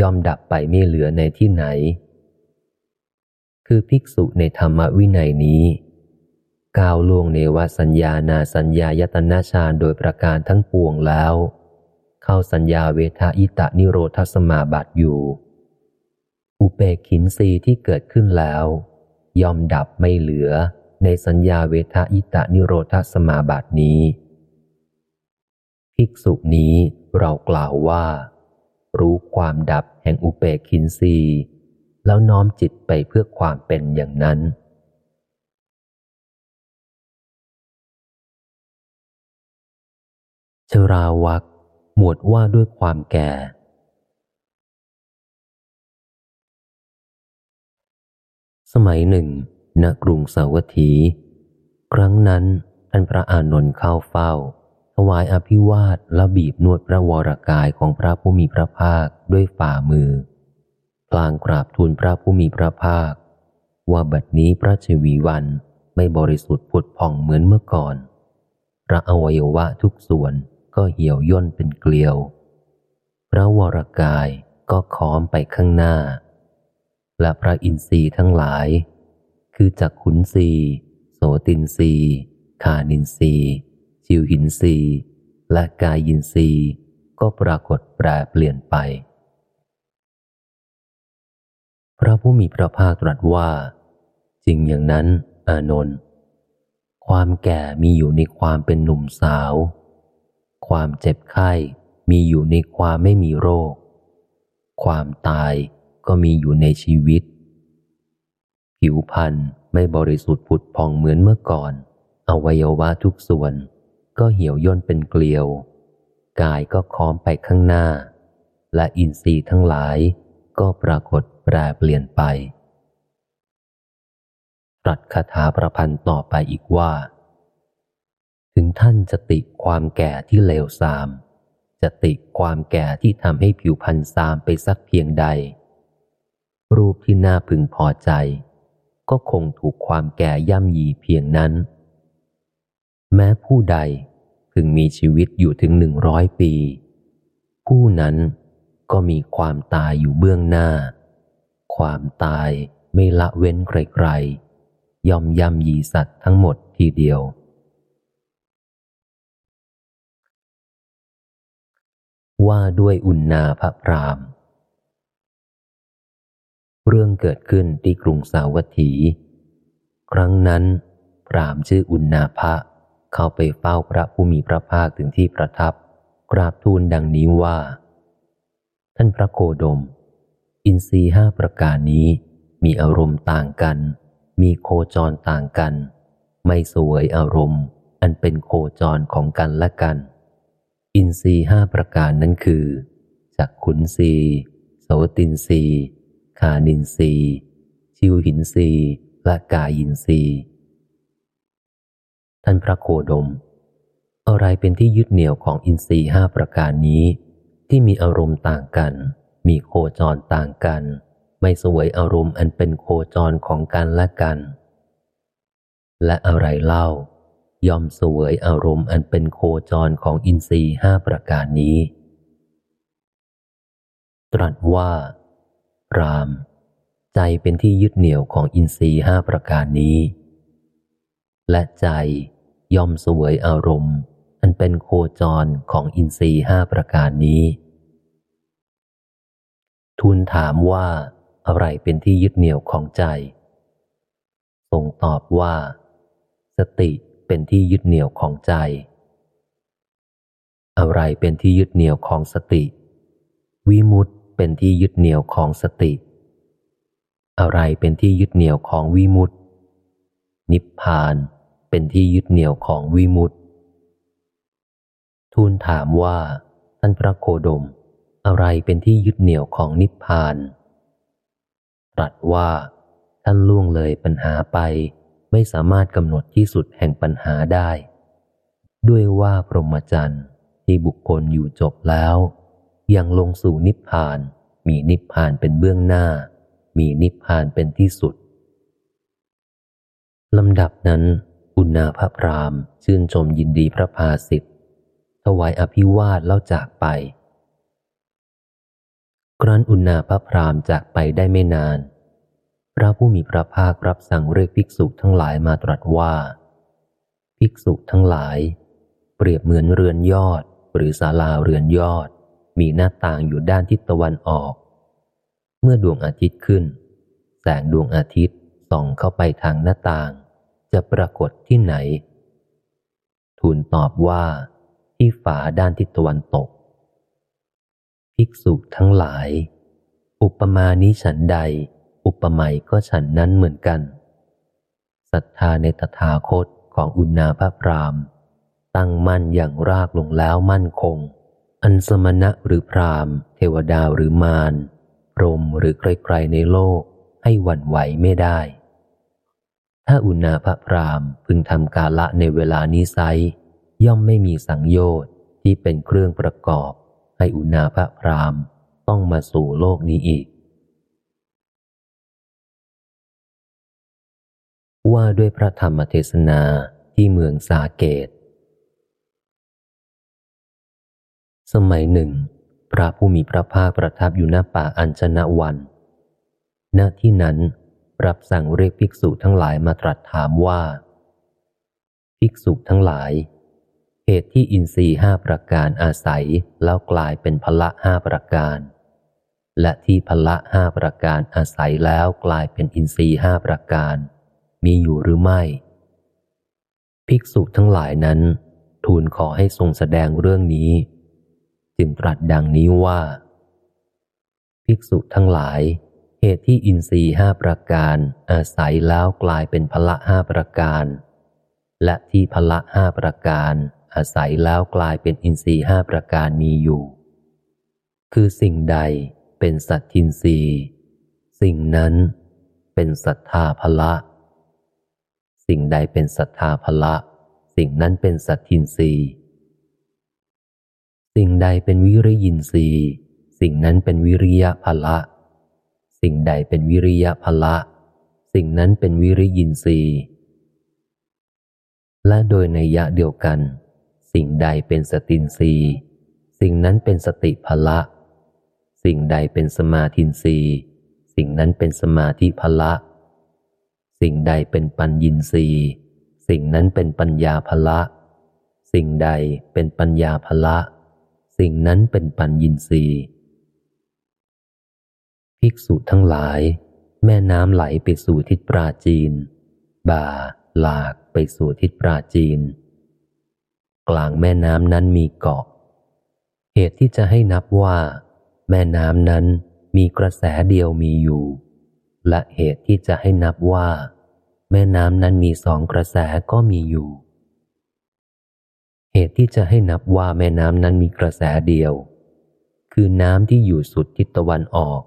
ยอมดับไปไม่เหลือในที่ไหน คือภิกษุในธรรมวินัยนี้ก้าวล่วงเนวสัญญานาสัญญายตนาชาโดยประการทั้งปวงแล้ว เข้าสัญญาเวทาอิตะนิโรธสมาบัติอยู่ อุเปกินสีที่เกิดขึ้นแล้ว ยอมดับไม่เหลือในสัญญาเวทาอิตะนิโรธสมาบัตินี้ ภิกษุนี้เรากล่าวว่า รู้ความดับแห่งอุเปกินสีแล้วน้อมจิตไปเพื่อความเป็นอย่างนั้นชราวัก หมวดว่าด้วยความแก่ สมัยหนึ่ง ณ กรุงสาวัตถี ครั้งนั้นท่านพระอานนท์เข้าเฝ้า ถวายอภิวาทและบีบนวดพระวรกายของพระผู้มีพระภาคด้วยฝ่ามือ พลางกราบทูลพระผู้มีพระภาค ว่าบัดนี้พระชวีวันไม่บริสุทธิ์ผุดผ่องเหมือนเมื่อก่อน พระอวัยวะทุกส่วน ก็เหี่ยวย่นเป็นเกลียว พระวรกายก็ค้อมไปข้างหน้า และพระอินทรีย์ทั้งหลาย คือจักขุนรีโสตินรีคานินรีจิวหินรีและกายินรีก็ปรากฏแปรเปลี่ยนไป พระผู้มีพระภาคตรัสว่า จริงอย่างนั้น อานนท์ความแก่มีอยู่ในความเป็นหนุ่มสาว ความเจ็บไข้มีอยู่ในความไม่มีโรค ความตายก็มีอยู่ในชีวิต ผิวพรรณไม่บริสุทธิ์ผุดพองเหมือนเมื่อก่อน อวัยวะทุกส่วน ก็เหี่ยวย่นเป็นเกลียว กายก็ค้อมไปข้างหน้า และอินทรีย์ทั้งหลายก็ปรากฏแปรเปลี่ยนไปตรัสคาถาประพันธ์ต่อไปอีกว่า ถึงท่านจะติความแก่ที่เลวทราม จะติความแก่ที่ทำให้ผิวพรรณซามไปสักเพียงใด รูปที่น่าพึงพอใจ ก็คงถูกความแก่ย่ำยีเพียงนั้น แม้ผู้ใดพึงมีชีวิตอยู่ถึงหนึ่งร้อยปี ผู้นั้นก็มีความตายอยู่เบื้องหน้า ความตายไม่ละเว้นไกลๆย่อมย่ำยีสัตว์ทั้งหมดทีเดียว ว่าด้วยอุณนาพระพราม เรื่องเกิดขึ้นที่กรุงสาวัตถี ครั้งนั้นพรามชื่ออุณนาภะเข้าไปเฝ้าพระผู้มีพระภาคถึงที่ประทับ กราบทูลดังนี้ว่า ท่านพระโคดม อินทรีห้าประการนี้มีอารมณ์ต่างกัน มีโคจรต่างกัน ไม่สวยอารมณ์ อันเป็นโคจรของกันและกัน อินทรีห้าประการนั้นคือจักขุนสีโสตินสีคานินสีชิวหินสีและกายินสีท่านพระโคดม อะไรเป็นที่ยึดเหนี่ยวของอินทรีห้าประการนี้ ที่มีอารมณ์ต่างกัน มีโคจรต่างกัน ไม่สวยอารมณ์อันเป็นโคจรของกันและกัน และอะไรเล่า ยอมสวยอารมณ์อันเป็นโคจรของอินทรีห้าประการนี้ ตรัสว่า ราม ใจเป็นที่ยึดเหนี่ยวของอินทรีห้าประการนี้ และใจย่อมสวยอารมณ์ อันเป็นโคจรของอินทรีห้าประการนี้ ทูลถามว่า อะไรเป็นที่ยึดเหนี่ยวของใจ ทรงตอบว่า สติ เป็นที่ยึดเหนี่ยวของใจ อะไรเป็นที่ยึดเหนี่ยวของสติ วิมุตเป็นที่ยึดเหนี่ยวของสติ อะไรเป็นที่ยึดเหนี่ยวของวิมุตนิพพานเป็นที่ยึดเหนี่ยวของวิมุตทูลถามว่า ท่านพระโคดม อะไรเป็นที่ยึดเหนี่ยวของนิพพาน ตรัสว่าท่านล่วงเลยปัญหาไป ไม่สามารถกำหนดที่สุดแห่งปัญหาได้ ด้วยว่าพรหมจรรย์ที่บุคคลอยู่จบแล้ว ยังลงสู่นิพพาน มีนิพพานเป็นเบื้องหน้า มีนิพพานเป็นที่สุดลำดับนั้น อุณาพระพรามชื่นชมยินดีพระภาสิทธิ์ถวายอภิวาทแล้วจากไป ครั้นอุณาพระพรามจากไปได้ไม่นาน พระผู้มีพระภาครับสั่งเรียกภิกษุทั้งหลายมาตรัสว่า ภิกษุทั้งหลาย เปรียบเหมือนเรือนยอด หรือศาลาเรือนยอด มีหน้าต่างอยู่ด้านทิศตะวันออก เมื่อดวงอาทิตย์ขึ้น แสงดวงอาทิตย์ส่องเข้าไปทางหน้าต่าง จะปรากฏที่ไหน ทูลตอบว่า ที่ฝาด้านทิศตะวันตก ภิกษุทั้งหลาย อุปมานี้ฉันใด อุปมยก็ฉันนั้นเหมือนกันศรัทธาในตถาคตของอุณาภพรามตั้งมั่นอย่างรากลงแล้วมั่นคง อันสมณะหรือพรามเทวดาหรือมารพรมหรือใครๆในโลกให้หวั่นไหวไม่ได้ ถ้าอุณาภพรามพึงทำกาละในเวลานี้ไซย่อมไม่มีสังโยชน์ที่เป็นเครื่องประกอบ ให้อุณาภพรามต้องมาสู่โลกนี้อีก ว่าด้วยพระธรรมเทศนาที่เมืองสาเกต สมัยหนึ่ง พระผู้มีพระภาคประทับอยู่หน้าป่าอัญชนะวัน ณ ที่นั้น รับสั่งเรียกภิกษุทั้งหลายมาตรัสถามว่า ภิกษุทั้งหลาย เหตุที่อินทรีห้าประการอาศัยแล้วกลายเป็นพละห้าประการ และที่พละห้าประการอาศัยแล้วกลายเป็นอินทรีห้าประการ มีอยู่หรือไม่ ภิกษุทั้งหลายนั้น ทูลขอให้ทรงแสดงเรื่องนี้ จึงตรัสดังนี้ว่า ภิกษุทั้งหลาย เหตุที่อินทรีห้าประการ อาศัยแล้วกลายเป็นพละห้าประการ และที่พละห้าประการ อาศัยแล้วกลายเป็นอินทรีห้าประการมีอยู่ คือสิ่งใดเป็นสัตทินรีสิ่งนั้นเป็นศรัทธาพละ สิ่งใดเป็นศรัทธาพละ สิ่งนั้นเป็นสัตทินรีสิ่งใดเป็นวิริยินทรีย์สิ่งนั้นเป็นวิริยะพละ สิ่งใดเป็นวิริยะพละ สิ่งนั้นเป็นวิริยินทรีย์และโดยในยะเดียวกัน สิ่งใดเป็นสตินทรีย์สิ่งนั้นเป็นสติพละ สิ่งใดเป็นสมาธินทรีย์สิ่งนั้นเป็นสมาธิพละ สิ่งใดเป็นปัญญินรีสิ่งนั้นเป็นปัญญาพละ สิ่งใดเป็นปัญญาพละ สิ่งนั้นเป็นปัญญินรีภิกษุทั้งหลาย แม่น้ำไหลไปสู่ทิศปราจีน บ่า หลากไปสู่ทิศปราจีน กลางแม่น้ำนั้นมีเกาะ เหตุที่จะให้นับว่า แม่น้ำนั้นมีกระแสเดียวมีอยู่ และเหตุที่จะให้นับว่า แม่น้ำนั้นมีสองกระแสก็มีอยู่ เหตุที่จะให้นับว่าแม่น้ำนั้นมีกระแสเดียว คือน้ำที่อยู่สุดทิศตะวันออก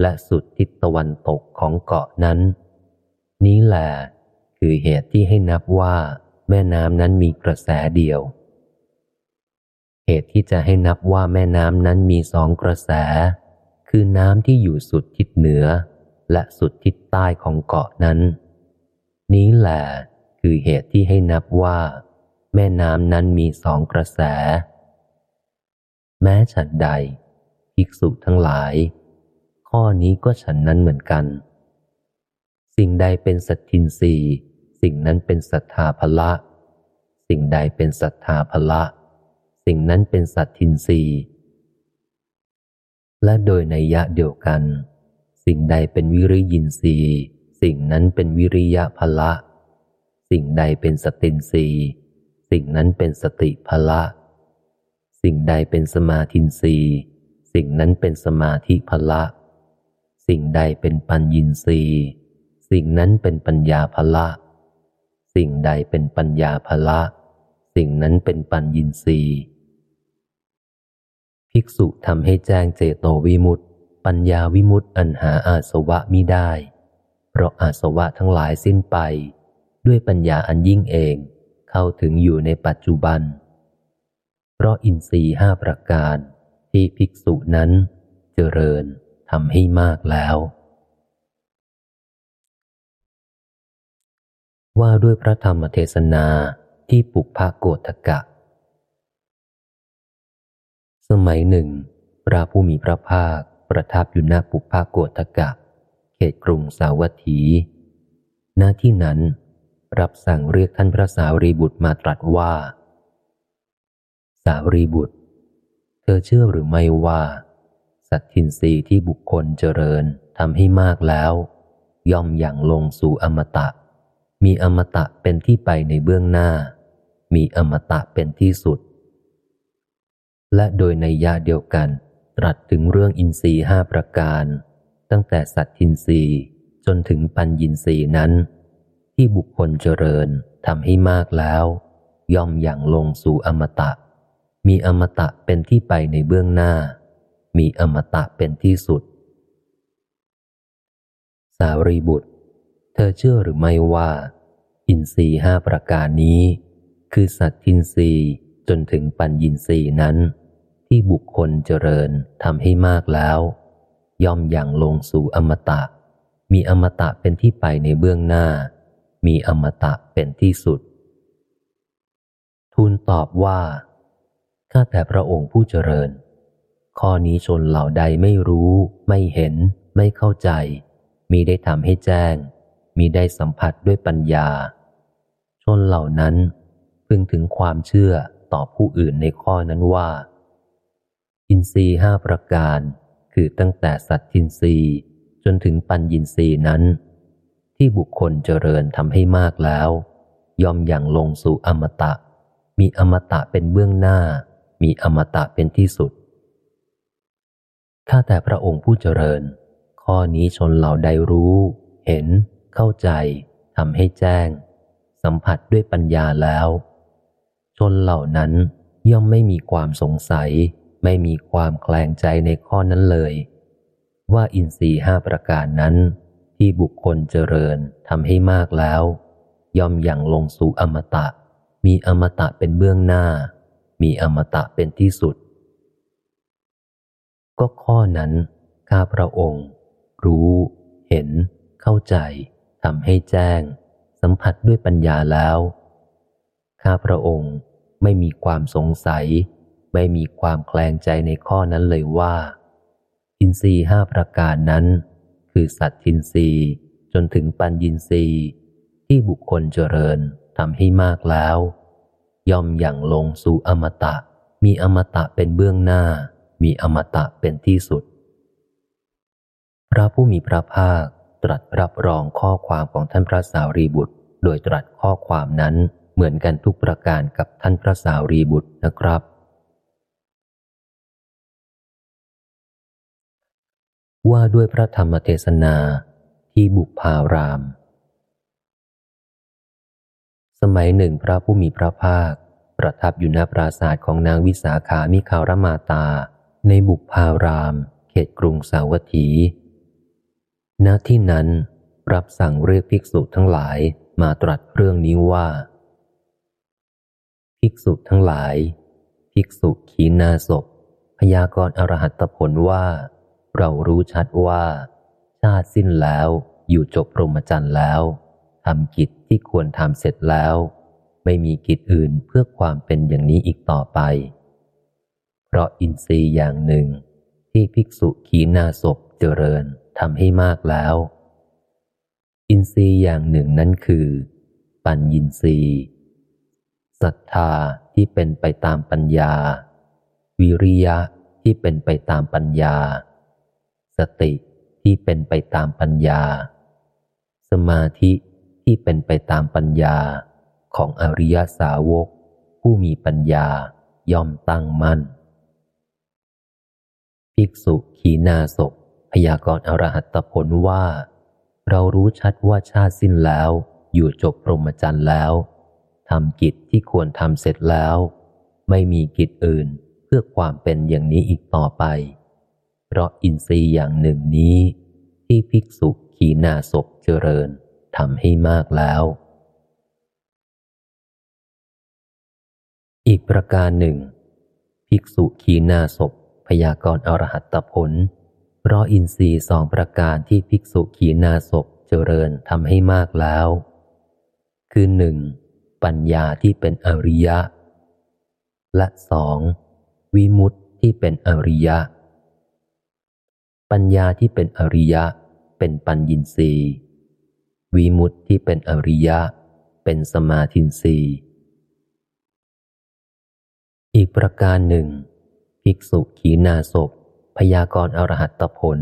และสุดทิศตะวันตกของเกาะนั้น นี้แหละคือเหตุที่ให้นับว่า แม่น้ำนั้นมีกระแสเดียว เหตุที่จะให้นับว่าแม่น้ำนั้นมีสองกระแส คือน้ำที่อยู่สุดทิศเหนือ และสุดทิศใต้ของเกาะนั้น นี้แหละคือเหตุที่ให้นับว่า แม่น้ำนั้นมีสองกระแส แม้ฉันใดภิกษุทั้งหลาย ข้อนี้ก็ฉันนั้นเหมือนกัน สิ่งใดเป็นสัตทินรีสิ่งนั้นเป็นศรัทธาภละ สิ่งใดเป็นศรัทธาภละ สิ่งนั้นเป็นสัตทินรีและโดยในยะเดียวกัน สิ่งใดเป็นวิริยินทรีย์ สิ่งนั้นเป็นวิริยะพละ สิ่งใดเป็นสตินทรีสิ่งนั้นเป็นสติพละ สิ่งใดเป็นสมาธินทรีสิ่งนั้นเป็นสมาธิพละ สิ่งใดเป็นปัญญินทรีสิ่งนั้นเป็นปัญญาพละ สิ่งใดเป็นปัญญาพละ สิ่งนั้นเป็นปัญญินทรีภิกษุทำให้แจ้งเจโตวิมุตต์ปัญญาวิมุตต์อันหาอาสวะมิได้ เพราะอาสวะทั้งหลายสิ้นไป ด้วยปัญญาอันยิ่งเองเข้าถึงอยู่ในปัจจุบัน เพราะอินทรีห้าประการที่ภิกษุนั้นเจริญทำให้มากแล้ว ว่าด้วยพระธรรมเทศนาที่ปุกภาโกตกะ สมัยหนึ่งพระผู้มีพระภาคประทับอยู่ณปุพาโกตกะเเขตกรุงสาวัตถี หน้าที่นั้น รับสั่งเรียกท่านพระสารีบุตรมาตรัสว่า สารีบุตร เธอเชื่อหรือไม่ว่า สัตทินรีที่บุคคลเจริญทำให้มากแล้ว ย่อมอย่างลงสู่อมตะ มีอมตะเป็นที่ไปในเบื้องหน้า มีอมตะเป็นที่สุด และโดยในยาเดียวกันตรัสถึงเรื่องอินทรีห้าประการ ตั้งแต่สัตทินรีจนถึงปัญญินรีนั้น ที่บุคคลเจริญทำให้มากแล้ว ย่อมอย่างลงสู่อมตะ มีอมตะเป็นที่ไปในเบื้องหน้า มีอมตะเป็นที่สุด สารีบุตร เธอเชื่อหรือไม่ว่า อินทรีห้าประการนี้ คือสัตทินรีจนถึงปัญญินรีนั้น ที่บุคคลเจริญทำให้มากแล้ว ย่อมอย่างลงสู่อมตะ มีอมตะเป็นที่ไปในเบื้องหน้า มีอมตะเป็นที่สุด ทูลตอบว่า ข้าแต่พระองค์ผู้เจริญ ข้อนี้ชนเหล่าใดไม่รู้ ไม่เห็น ไม่เข้าใจ มีได้ทำให้แจ้ง มีได้สัมผัสด้วยปัญญา ชนเหล่านั้นพึงถึงความเชื่อต่อผู้อื่นในข้อนั้นว่า อินทรีห้าประการ คือตั้งแต่สัตทินทรีจนถึงปัญญินทรีนั้น ที่บุคคลเจริญทำให้มากแล้วยอมอย่างลงสู่อมตะ มีอมตะเป็นเบื้องหน้า มีอมตะเป็นที่สุด ข้าแต่พระองค์ผู้เจริญ ข้อนี้ชนเหล่าใดรู้ เห็น เข้าใจทำให้แจ้ง สัมผัสด้วยปัญญาแล้ว ชนเหล่านั้นย่อมไม่มีความสงสัย ไม่มีความแคลงใจในข้อนั้นเลย ว่าอินทรีห้าประการนั้น ที่บุคคลเจริญทำให้มากแล้ว ย่อมอย่างลงสู่อมตะ มีอมตะเป็นเบื้องหน้า มีอมตะเป็นที่สุด ก็ข้อนั้นข้าพระองค์ รู้ เห็น เข้าใจทำให้แจ้ง สัมผัสด้วยปัญญาแล้ว ข้าพระองค์ไม่มีความสงสัย ไม่มีความแคลงใจในข้อนั้นเลยว่า อินทรีห้าประการนั้น คือสัตทินทรีจนถึงปัญญินทรีที่บุคคลเจริญทำให้มากแล้ว ย่อมอย่างลงสู่อมตะ มีอมตะเป็นเบื้องหน้า มีอมตะเป็นที่สุด พระผู้มีพระภาคตรัสรับรองข้อความของท่านพระสาวรีบุตร โดยตรัสข้อความนั้นเหมือนกันทุกประการกับท่านพระสาวรีบุตรนะครับ ว่าด้วยพระธรรมเทศนาที่บุพาราม สมัยหนึ่งพระผู้มีพระภาค ประทับอยู่ณปราศาสตร์ของนางวิสาขามิคารมาตา ในบุพาราม เขตกรุงสาวัตถี ณที่นั้นรับสั่งเรียกภิกษุทั้งหลายมาตรัสเรื่องนี้ว่า ภิกษุทั้งหลาย ภิกษุขีนาศพพยากรณ์อรหัตผลว่า เรารู้ชัดว่า ชาติสิ้นแล้วอยู่จบพรหมจรรย์แล้วทำกิจที่ควรทำเสร็จแล้ว ไม่มีกิจอื่นเพื่อความเป็นอย่างนี้อีกต่อไป เพราะอินทรีย์อย่างหนึ่ง ที่ภิกษุขีนาศพเจริญทำให้มากแล้ว อินทรีย์อย่างหนึ่งนั้นคือ ปัญญินทรีย์ศรัทธาที่เป็นไปตามปัญญา วิริยะที่เป็นไปตามปัญญา สติที่เป็นไปตามปัญญา สมาธิที่เป็นไปตามปัญญาของอริยสาวก ผู้มีปัญญาย่อมตั้งมั่น ภิกษุขีนาศพพยากรณ์อรหัตผลว่า เรารู้ชัดว่าชาติสิ้นแล้ว อยู่จบพรหมจรรย์แล้วทำกิจที่ควรทำเสร็จแล้ว ไม่มีกิจอื่นเพื่อความเป็นอย่างนี้อีกต่อไป ราะอินทรีย์อย่างหนึ่งนี้ ที่ภิกษุขีนาศพเจริญทำให้มากแล้ว อีกประการหนึ่ง ภิกษุขีนาศพพยากรณ์อรหัตผล เพราะอินทรีย์สองประการที่ภิกษุขีนาศพเจริญทำให้มากแล้ว คือหนึ่งปัญญาที่เป็นอริยะ และสองวิมุตติที่เป็นอริยะ ปัญญาที่เป็นอริยะ เป็นปัญญินทรีวิมุตติที่เป็นอริยะ เป็นสมาธินทรีอีกประการหนึ่ง ภิกษุขีนาศพพยากรณ์อรหัตผล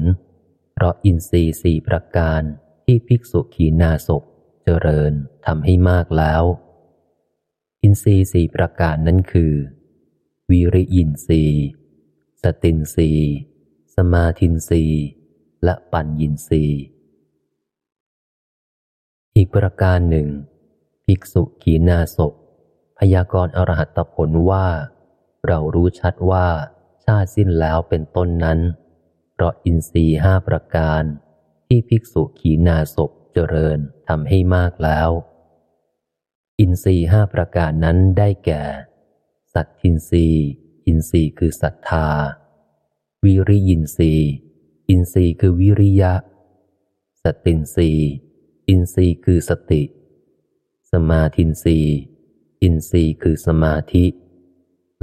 เพราะอินทรีย์สี่ประการที่ภิกษุขีนาศพเจริญทำให้มากแล้ว อินทรีย์สี่ประการนั้นคือ วิริยินทรีย์สตินทรีย์ สมาธินทรีย์และปัญญินทรีย์อีกประการหนึ่ง ภิกษุขีนาศพพยากรณ์อรหัตผลว่า เรารู้ชัดว่าชาติสิ้นแล้วเป็นต้นนั้น เพราะอินทรีห้าประการ ที่ภิกษุขีนาศพเจริญทำให้มากแล้ว อินทรีย์ห้าประการนั้นได้แก่ สัทธินทรีย์อินทรีย์คือศรัทธา วิริยินทรีย์อินทรีย์คือวิริยะ สตินทรีย์อินทรีย์คือสติ สมาธินทรีย์อินทรีย์คือสมาธิ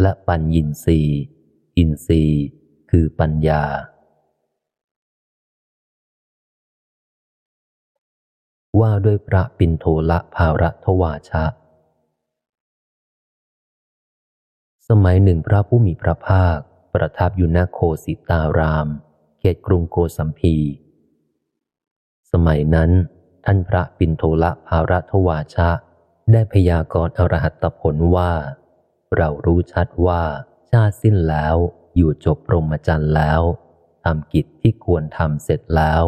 และปัญญินทรีอินทรีย์คือปัญญา ว่าด้วยพระปินโทละภาระทวาชะ สมัยหนึ่งพระผู้มีพระภาค ประทับอยู่ณโคสิตาราม เขตกรุงโกสัมพี สมัยนั้น ท่านพระปินโทละภารัทวาชะ ได้พยากรณ์อรหัตผลว่า เรารู้ชัดว่าชาติสิ้นแล้วอยู่จบพรหมจรรย์แล้วทำกิจที่ควรทำเสร็จแล้ว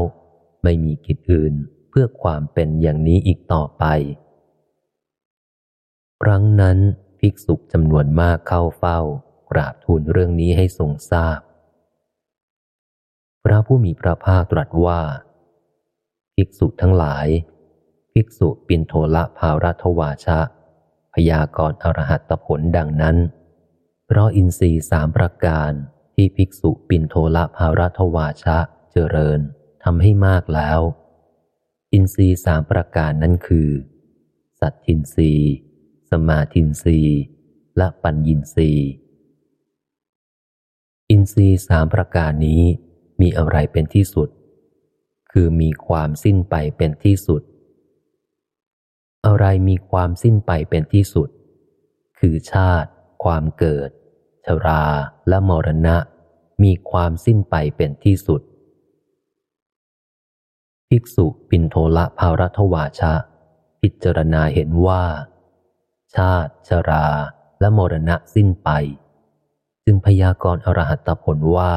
ไม่มีกิจอื่นเพื่อความเป็นอย่างนี้อีกต่อไป ครั้งนั้นภิกษุจำนวนมากเข้าเฝ้า กราบทูลเรื่องนี้ให้ทรงทราบ พระผู้มีพระภาคตรัสว่า ภิกษุทั้งหลาย ภิกษุปิณโฑละภารัทวาชะ พยากรณ์อรหัตผลดังนั้น เพราะอินทรีย์สามประการที่ภิกษุปิณโฑละภารัทวาชะเจริญทำให้มากแล้ว อินทรีย์สามประการนั้นคือ สตินทรีย์สมาธินทรีย์และปัญญินทรีย์ อินทรีย์สามประการนี้มีอะไรเป็นที่สุด คือมีความสิ้นไปเป็นที่สุด อะไรมีความสิ้นไปเป็นที่สุด คือชาติ ความเกิด ชราและมรณะ มีความสิ้นไปเป็นที่สุด ภิกษุปินโทละภารัทวาชะ พิจารณาเห็นว่า ชาติ ชราและมรณะสิ้นไป จึงพยากรณ์อรหัตผลว่า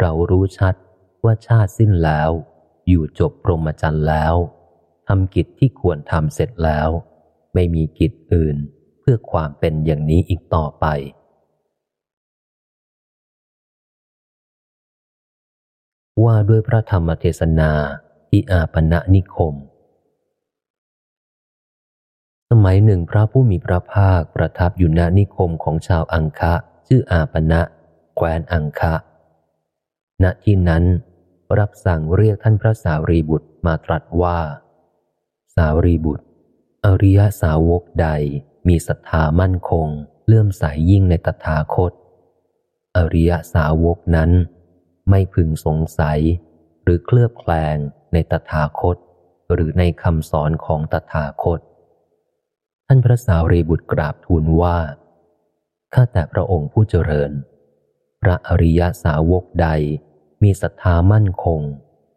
เรารู้ชัดว่าชาติสิ้นแล้ว อยู่จบพรหมจรรย์แล้วทำกิจที่ควรทำเสร็จแล้ว ไม่มีกิจอื่นเพื่อความเป็นอย่างนี้อีกต่อไป ว่าด้วยพระธรรมเทศนาที่อาปณะนิคม สมัยหนึ่งพระผู้มีพระภาคประทับอยู่ณนิคมของชาวอังคะ ชื่ออาปณะแคว้นอังคะ ณที่นั้น รับสั่งเรียกท่านพระสารีบุตรมาตรัสว่า สารีบุตร อริยสาวกใดมีศรัทธามั่นคง เลื่อมใสยยิ่งในตถาคต อริยสาวกนั้น ไม่พึงสงสัย หรือเคลือบแคลงในตถาคต หรือในคำสอนของตถาคต ท่านพระสาวรีบุตรกราบทูลว่า ข้าแต่พระองค์ผู้เจริญ พระอริยสาวกใดมีศรัทธามั่นคง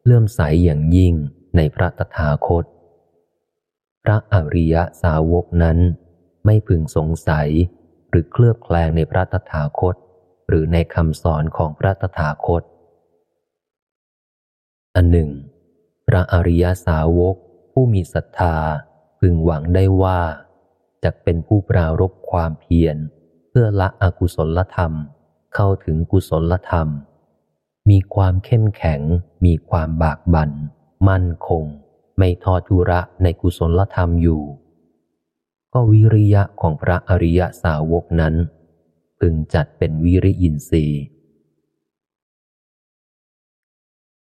เลื่อมใสอย่างยิ่งในพระตถาคต พระอริยสาวกนั้นไม่พึงสงสัยหรือเคลือบแคลงในพระตถาคต หรือในคำสอนของพระตถาคต อันหนึ่ง พระอริยสาวกผู้มีศรัทธาพึงหวังได้ว่าจะเป็นผู้ปรารบความเพียร พื่อละอกุศลธรรม เข้าถึงกุศลธรรม มีความเข้มแข็ง มีความบากบัน่น มั่นคง ไม่ทอทุระในกุศลธรรมอยู่ ก็วิริยะของพระอริยสาวกนั้น พึงจัดเป็นวิริยินทรีย์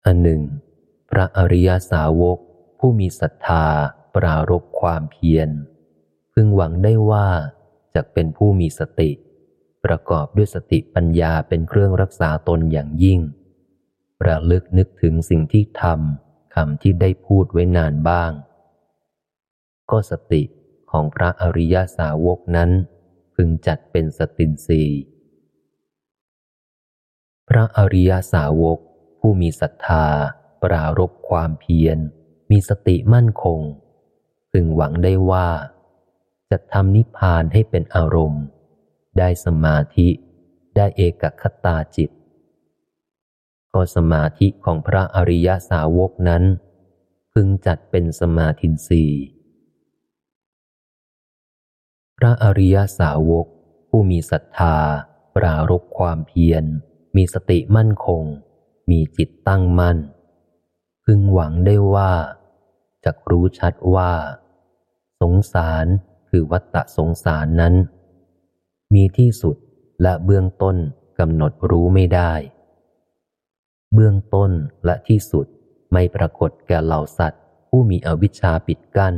อันหนึ่ง พระอริยสาวกผู้มีศรัทธา ปรารบความเพียร พึงหวังได้ว่า จะเป็นผู้มีสติ ประกอบด้วยสติปัญญาเป็นเครื่องรักษาตนอย่างยิ่ง ระลึกนึกถึงสิ่งที่ทำคำที่ได้พูดไว้นานบ้าง ก็สติของพระอริยสาวกนั้น พึงจัดเป็นสตินสีพระอริยสาวก ผู้มีศรัทธา ปรารบความเพียร มีสติมั่นคงพึงหวังได้ว่า จะทำนิพพานให้เป็นอารมณ์ ได้สมาธิ ได้เอกคตาจิต ก็สมาธิของพระอริยสาวกนั้น พึงจัดเป็นสมาธินสีพระอริยสาวก ผู้มีศรัทธา ปรารบความเพียร มีสติมั่นคง มีจิตตั้งมั่น พึงหวังได้ว่าจะรู้ชัดว่า สงสาร คือวัตตะสงสารนั้น มีที่สุดและเบื้องต้นกำหนดรู้ไม่ได้ เบื้องต้นและที่สุดไม่ปรากฏแก่เหล่าสัตว์ ผู้มีอวิชชาปิดกัน้น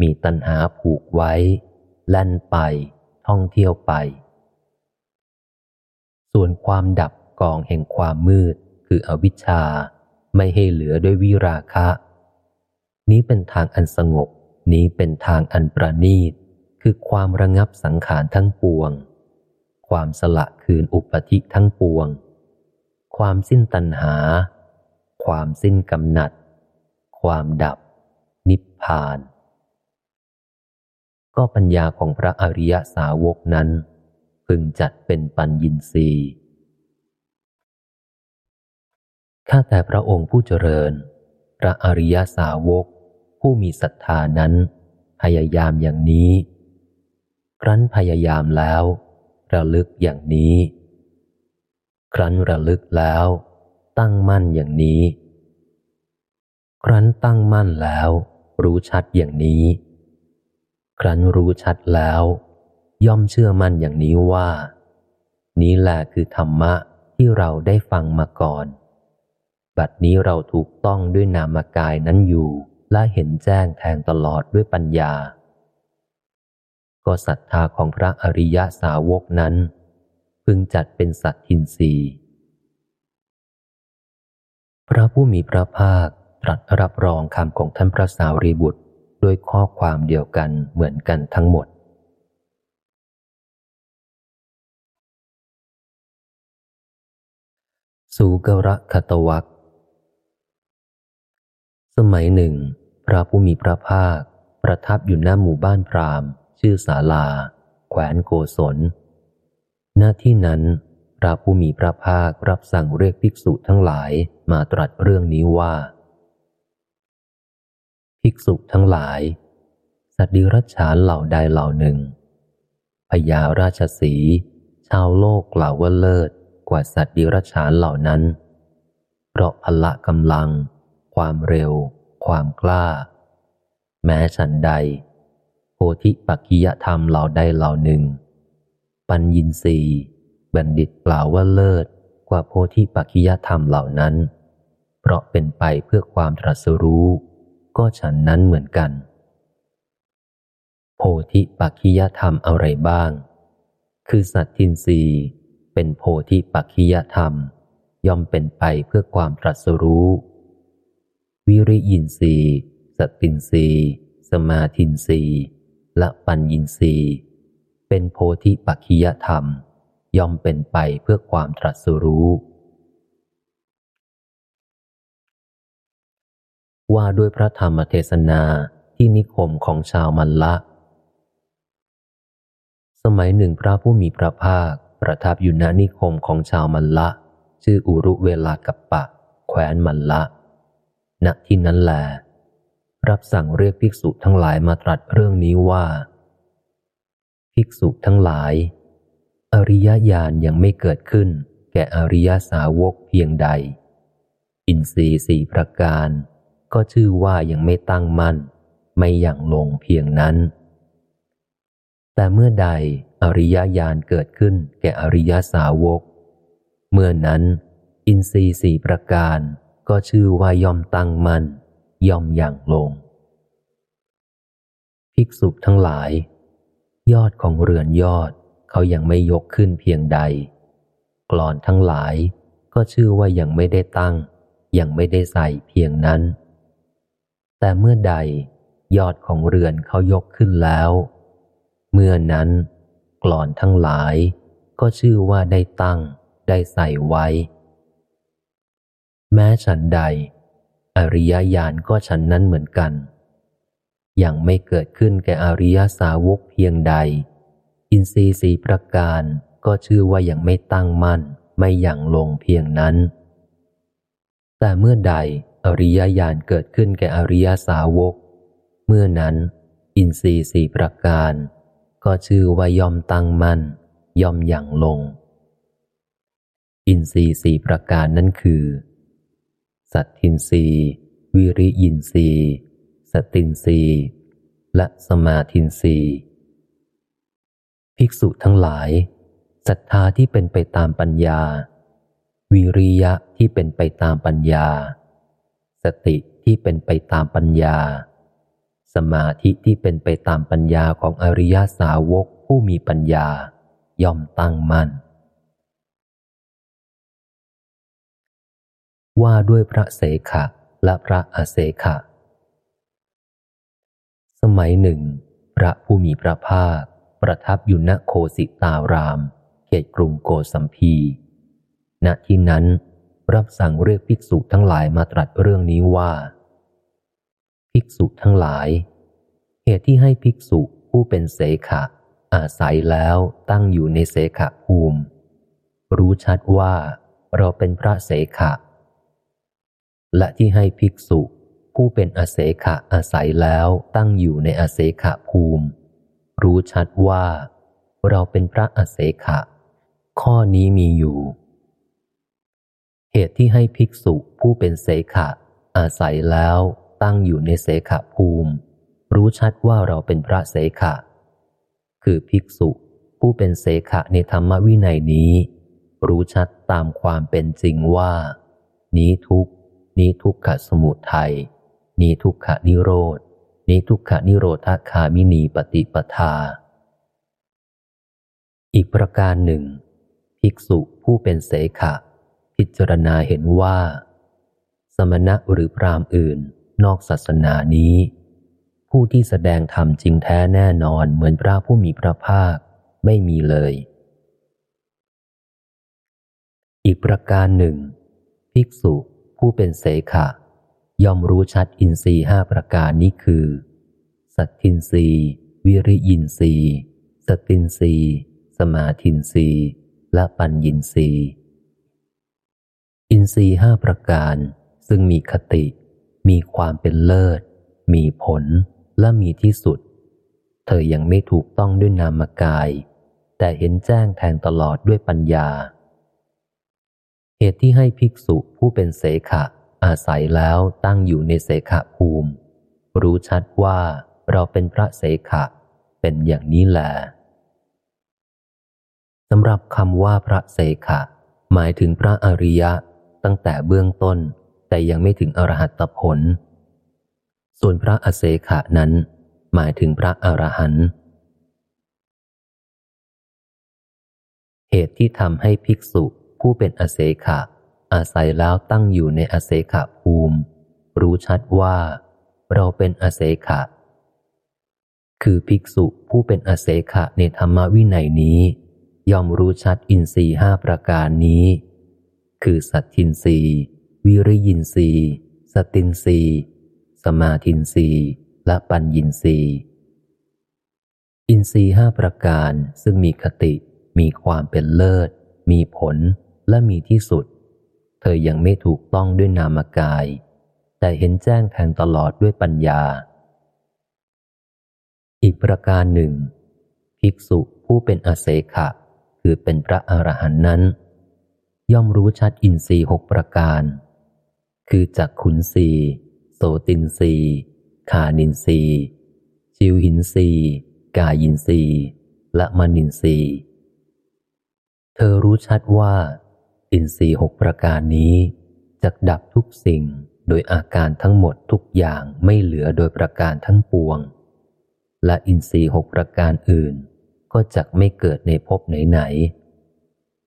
มีตัณหาผูกไว้ แล่นไป ท่องเที่ยวไป ส่วนความดับกองแห่งความมืดคืออวิชชาไม่ให้เหลือด้วยวิราคะ นี้เป็นทางอันสงบ นี้เป็นทางอันประณีต คือความระงับสังขารทั้งปวง ความสละคืนอุปธิทั้งปวง ความสิ้นตัณหา ความสิ้นกำหนัด ความดับ นิพพาน ก็ปัญญาของพระอริยสาวกนั้น พึงจัดเป็นปัญญินทรีย์ข้าแต่พระองค์ผู้เจริญ พระอริยสาวก ผู้มีศรัทธานั้น พยายามอย่างนี้ ครั้นพยายามแล้ว ระลึกอย่างนี้ ครั้นระลึกแล้ว ตั้งมั่นอย่างนี้ ครั้นตั้งมั่นแล้ว รู้ชัดอย่างนี้ ครั้นรู้ชัดแล้ว ย่อมเชื่อมั่นอย่างนี้ว่า นี้แหละคือธรรมะที่เราได้ฟังมาก่อน บัดนี้เราถูกต้องด้วยนามกายนั้นอยู่ และเห็นแจ้งแทงตลอดด้วยปัญญา ก็ศรัทธาของพระอริยสาวกนั้น พึงจัดเป็นสัตทินรีพระผู้มีพระภาคตรัสรับรองคำของท่านพระสาวรีบุตรด้วยข้อความเดียวกันเหมือนกันทั้งหมด สูกระคตวัก สมัยหนึ่ง พระผู้มีพระภาค ประทับอยู่หน้าหมู่บ้านพราหมณ์ ชื่อศาลา แขวนโกศล หน้าที่นั้น พระผู้มีพระภาครับสั่งเรียกภิกษุทั้งหลายมาตรัสเรื่องนี้ว่า ภิกษุทั้งหลาย สัตว์ดิรัจฉานเหล่าใดเหล่าหนึ่งพญาราชสี ชาวโลกกล่าวว่าเลิศกว่าสัตว์ดิรัจฉานเหล่านั้น เพราะพละกำลัง ความเร็ว ความกล้า แม้ฉันใด โพธิปักกิยธรรมเหล่าใดเหล่าหนึ่ง ปัญญินรีบัณฑิตกล่าวว่าเลิศกว่าโพธิปักกิยธรรมเหล่านั้น เพราะเป็นไปเพื่อความตรัสรู้ ก็ฉันนั้นเหมือนกัน โพธิปักกิยธรรมอะไรบ้าง คือสัตทินรีเป็นโพธิปักขิยธรรม ย่อมเป็นไปเพื่อความตรัสรู้ วิริยินทรีสตินทรีสมาธินทรีและปัญญินรีเป็นโพธิปักขิยธรรม ย่อมเป็นไปเพื่อความตรัสรู้ ว่าด้วยพระธรรมเทศนาที่นิคมของชาวมันละ สมัยหนึ่งพระผู้มีพระภาค ประทับอยู่ณนิคมของชาวมันละ ชื่ออุรุเวลากับปะแคว้นมันละ ณที่นั้นแหลรับสั่งเรียกภิกษุทั้งหลายมาตรัสเรื่องนี้ว่า ภิกษุทั้งหลาย อริยญาณยังไม่เกิดขึ้น แก่อริยสาวกเพียงใด อินทรีย์สี่ประการ ก็ชื่อว่ายังไม่ตั้งมั่น ไม่อย่างลงเพียงนั้น แต่เมื่อใดอริยญาณเกิดขึ้น แก่อริยสาวก เมื่อนั้น อินทรีย์สี่ประการ ก็ชื่อว่ายอมตั้งมัน่นยอมอย่างลง ภิกษุทั้งหลาย ยอดของเรือนยอดเขายังไม่ยกขึ้นเพียงใดกรอนทั้งหลายก็ชื่อว่ายังไม่ได้ตั้ง ยังไม่ได้ใส่เพียงนั้น แต่เมื่อใดยอดของเรือนเขายกขึ้นแล้ว เมื่อนั้นกลอนทั้งหลายก็ชื่อว่าได้ตั้ง ได้ใส่ไว้ แม้ฉันใด อริยญาณก็ฉันนั้นเหมือนกันยังไม่เกิดขึ้นแก่อริยสาวกเพียงใด อินทรีย์สีประการก็ชื่อว่ายังไม่ตั้งมั่น ไม่อย่างลงเพียงนั้น แต่เมื่อใดอริยญาณเกิดขึ้นแก่อริยสาวก เมื่อนั้น อินทรีย์สีประการ ก็ชื่อว่ายอมตั้งมั่นยอมอย่างลง อินทรีย์สี่ประการนั้นคือ สัตทินรีวิริยินรีสตินรีและสมาธินรีภิกษุทั้งหลายศรัทธาที่เป็นไปตามปัญญา วิริยะที่เป็นไปตามปัญญา สติที่เป็นไปตามปัญญา สมาธิที่เป็นไปตามปัญญาของอริยสาวกผู้มีปัญญาย่อมตั้งมั่น ว่าด้วยพระเสขะและพระอาเสขะ สมัยหนึ่ง พระผู้มีพระภาค ประทับอยู่ณโคสิตาราม เขตกรุงโกสัมพี ณที่นั้น รับสั่งเรียกภิกษุทั้งหลายมาตรัสเรื่องนี้ว่า ภิกษุทั้งหลาย เหตุที่ให้ภิกษุผู้เป็นเสขะ อาศัยแล้วตั้งอยู่ในเสขะภูมิ รู้ชัดว่าเราเป็นพระเสขะ และที่ให้ภิกษุ ผู้เป็นอาเสขะอาศัยแล้วตั้งอยู่ในอาเสขะภูมิ รู้ชัดว่า เราเป็นพระอาเสขะ ข้อนี้มีอยู่ เหตุที่ให้ภิกษุผู้เป็นเสขะ อาศัยแล้วตั้งอยู่ในเสขภูมิ รู้ชัดว่าเราเป็นพระเสขะ คือภิกษุผู้เป็นเสขะในธรรมวินัยนี้ รู้ชัดตามความเป็นจริงว่า นี้ทุก นี้ทุกขสมุทัยนี้ทุกขนิโรดนี้ทุกขนิโรธาคามินีปฏิปทา อีกประการหนึ่ง ภิกษุผู้เป็นเสขะ พิจารณาเห็นว่า สมณะหรือพรามอื่นนอกศาสนานี้ ผู้ที่แสดงธรรมจริงแท้แน่นอนเหมือนพระผู้มีพระภาคไม่มีเลย อีกประการหนึ่ง ภิกษุ ผู้เป็นเสขะ ย่อมรู้ชัดอินทรีห้าประการนี้คือ สัตทินรี วิริยินทรีสตินรีสมาธินรีและปัญญินรีอินทรีห้าประการ ซึ่งมีคติ มีความเป็นเลิศ มีผลและมีที่สุด เธอยังไม่ถูกต้องด้วยนามกาย แต่เห็นแจ้งแทงตลอดด้วยปัญญา เหตุที่ให้ภิกษุผู้เป็นเสขะ อาศัยแล้วตั้งอยู่ในเสขะภูมิ รู้ชัดว่าเราเป็นพระเสขะ เป็นอย่างนี้แหลสำหรับคำว่าพระเสขะ หมายถึงพระอริยะตั้งแต่เบื้องต้น แต่ยังไม่ถึงอรหัตผล ส่วนพระอเสขะนั้น หมายถึงพระอรหันต์เหตุที่ทำให้ภิกษุ ผู้เป็นอเสขะ อาศัยแล้วตั้งอยู่ในอเสขะภูมิ รู้ชัดว่า เราเป็นอเสขะ คือภิกษุผู้เป็นอเสขะในธรรมวินัยนี้ ย่อมรู้ชัดอินทรีห้าประการนี้ คือสัตทินรีวิริยินรีสตินรีสมาธินรีและปัญญินรีอินทรีห้าประการซึ่งมีคติ มีความเป็นเลิศ มีผล และมีที่สุด เธอยังไม่ถูกต้องด้วยนามกาย แต่เห็นแจ้งแทงตลอดด้วยปัญญา อีกประการหนึ่ง ภิกษุผู้เป็นอาเสขะ คือเป็นพระอรหันต์นั้น ย่อมรู้ชัดอินทรีหกประการ คือจักขุนสีโสตินสีขานินสีจิวหินสีกายินสีและมนินสีเธอรู้ชัดว่า อินทรีหกประการนี้จะดับทุกสิ่งโดยอาการทั้งหมดทุกอย่างไม่เหลือโดยประการทั้งปวง และอินทรีหกประการอื่น ก็จะไม่เกิดในภพไหน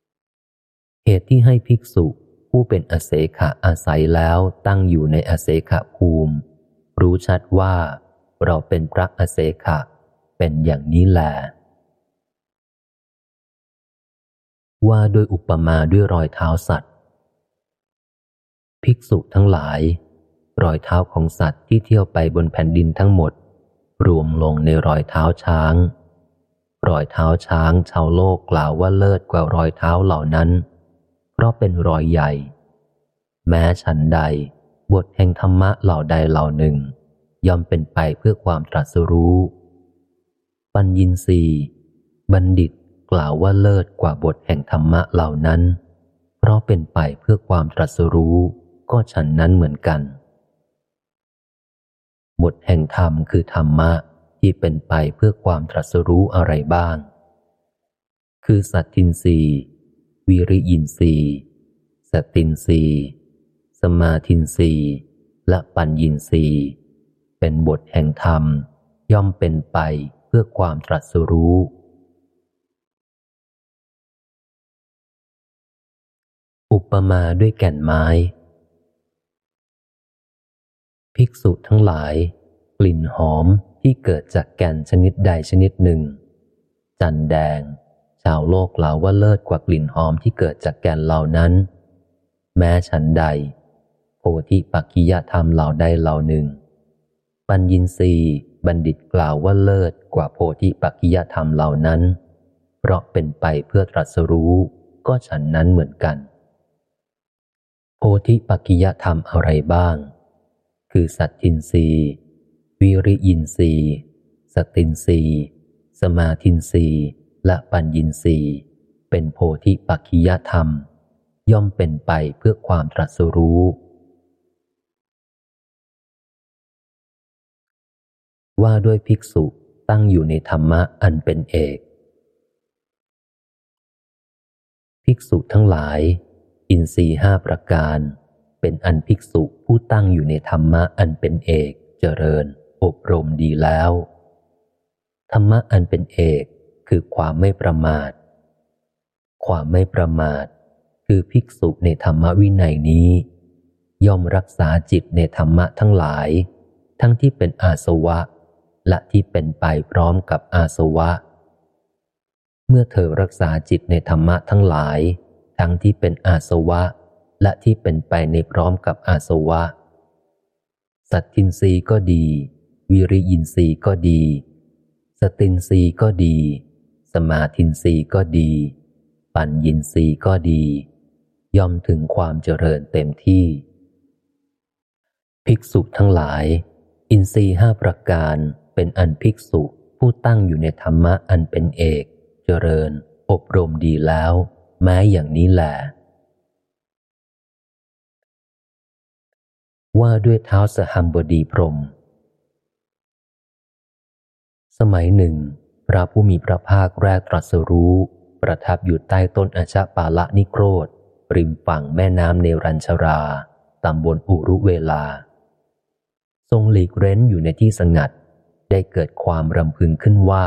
ๆเหตุที่ให้ภิกษุผู้เป็นอเสขะอาศัยแล้วตั้งอยู่ในอเสขะภูมิ รู้ชัดว่าเราเป็นพระอเสขะเป็นอย่างนี้แหละ ว่าโดยอุปมาด้วยรอยเท้าสัตว์ ภิกษุทั้งหลาย รอยเท้าของสัตว์ที่เที่ยวไปบนแผ่นดินทั้งหมด รวมลงในรอยเท้าช้าง รอยเท้าช้างชาวโลกกล่าวว่าเลิศกว่ารอยเท้าเหล่านั้น เพราะเป็นรอยใหญ่ แม้ฉันใด บทแห่งธรรมะเหล่าใดเหล่าหนึ่ง ย่อมเป็นไปเพื่อความตรัสรู้ ปัญญินรีบัณฑิต กล่าวว่าเลิศกว่าบทแห่งธรรมะเหล่านั้น เพราะเป็นไปเพื่อความตรัสรู้ก็ฉันนั้นเหมือนกัน บทแห่งธรรมคือธรรมะที่เป็นไปเพื่อความตรัสรู้อะไรบ้าง คือสัตทินรีวิริยินรีสตินรีสมาทินรีและปัญญินรีเป็นบทแห่งธรรมย่อมเป็นไปเพื่อความตรัสรู้ อุปมาด้วยแก่นไม้ ภิกษุทั้งหลาย กลิ่นหอมที่เกิดจากแก่นชนิดใดชนิดหนึ่ง จันแดง ชาวโลกเล่าว่าเลิศกว่ากลิ่นหอมที่เกิดจากแก่นเหล่านั้น แม้ฉันใดโพธิปักกิยธรรมเหล่าใดเหล่าหนึ่ง ปัญญินรีบัณฑิตกล่าวว่าเลิศกว่าโพธิปักกิยธรรมเหล่านั้น เพราะเป็นไปเพื่อตรัสรู้ก็ฉันนั้นเหมือนกัน โพธิปักกิยธรรมอะไรบ้าง คือสัตทินรีวิริยินรีสตินรีสมาธินรีและปัญญินรีเป็นโพธิปัจขิยธรรม ย่อมเป็นไปเพื่อความตรัสรู้ ว่าด้วยภิกษุตั้งอยู่ในธรรมะอันเป็นเอก ภิกษุทั้งหลาย อินทรีห้าประการ เป็นอันภิกษุผู้ตั้งอยู่ในธรรมะอันเป็นเอกเจริญ อบรมดีแล้ว ธรรมะอันเป็นเอกคือความไม่ประมาท ความไม่ประมาท คือภิกษุในธรรมวินัยนี้ ย่อมรักษาจิตในธรรมะทั้งหลาย ทั้งที่เป็นอาสวะ และที่เป็นไปพร้อมกับอาสวะ เมื่อเธอรักษาจิตในธรรมะทั้งหลาย ทั้งที่เป็นอาสวะ และที่เป็นไปในพร้อมกับอาสวะ สัตทินรีก็ดี วิริยินรีก็ดี สตินรีก็ดี สมาธินรีก็ดี ปัญญินรีก็ดี ย่อมถึงความเจริญเต็มที่ ภิกษุทั้งหลาย อินทรีห้าประการเป็นอันภิกษุผู้ตั้งอยู่ในธรรมะอันเป็นเอก เจริญ อบรมดีแล้ว แม้อย่างนี้แหละว่าด้วยเท้าสหัมบดีพรม สมัยหนึ่ง พระผู้มีพระภาคแรกตรัสรู้ ประทับอยู่ใต้ต้นอชาปาละนิโครธ ริมฝั่งแม่น้ำเนรัญชรา ตำบลอุรุเวลา ทรงหลีกเร้นอยู่ในที่สงัด ได้เกิดความรำพึงขึ้นว่า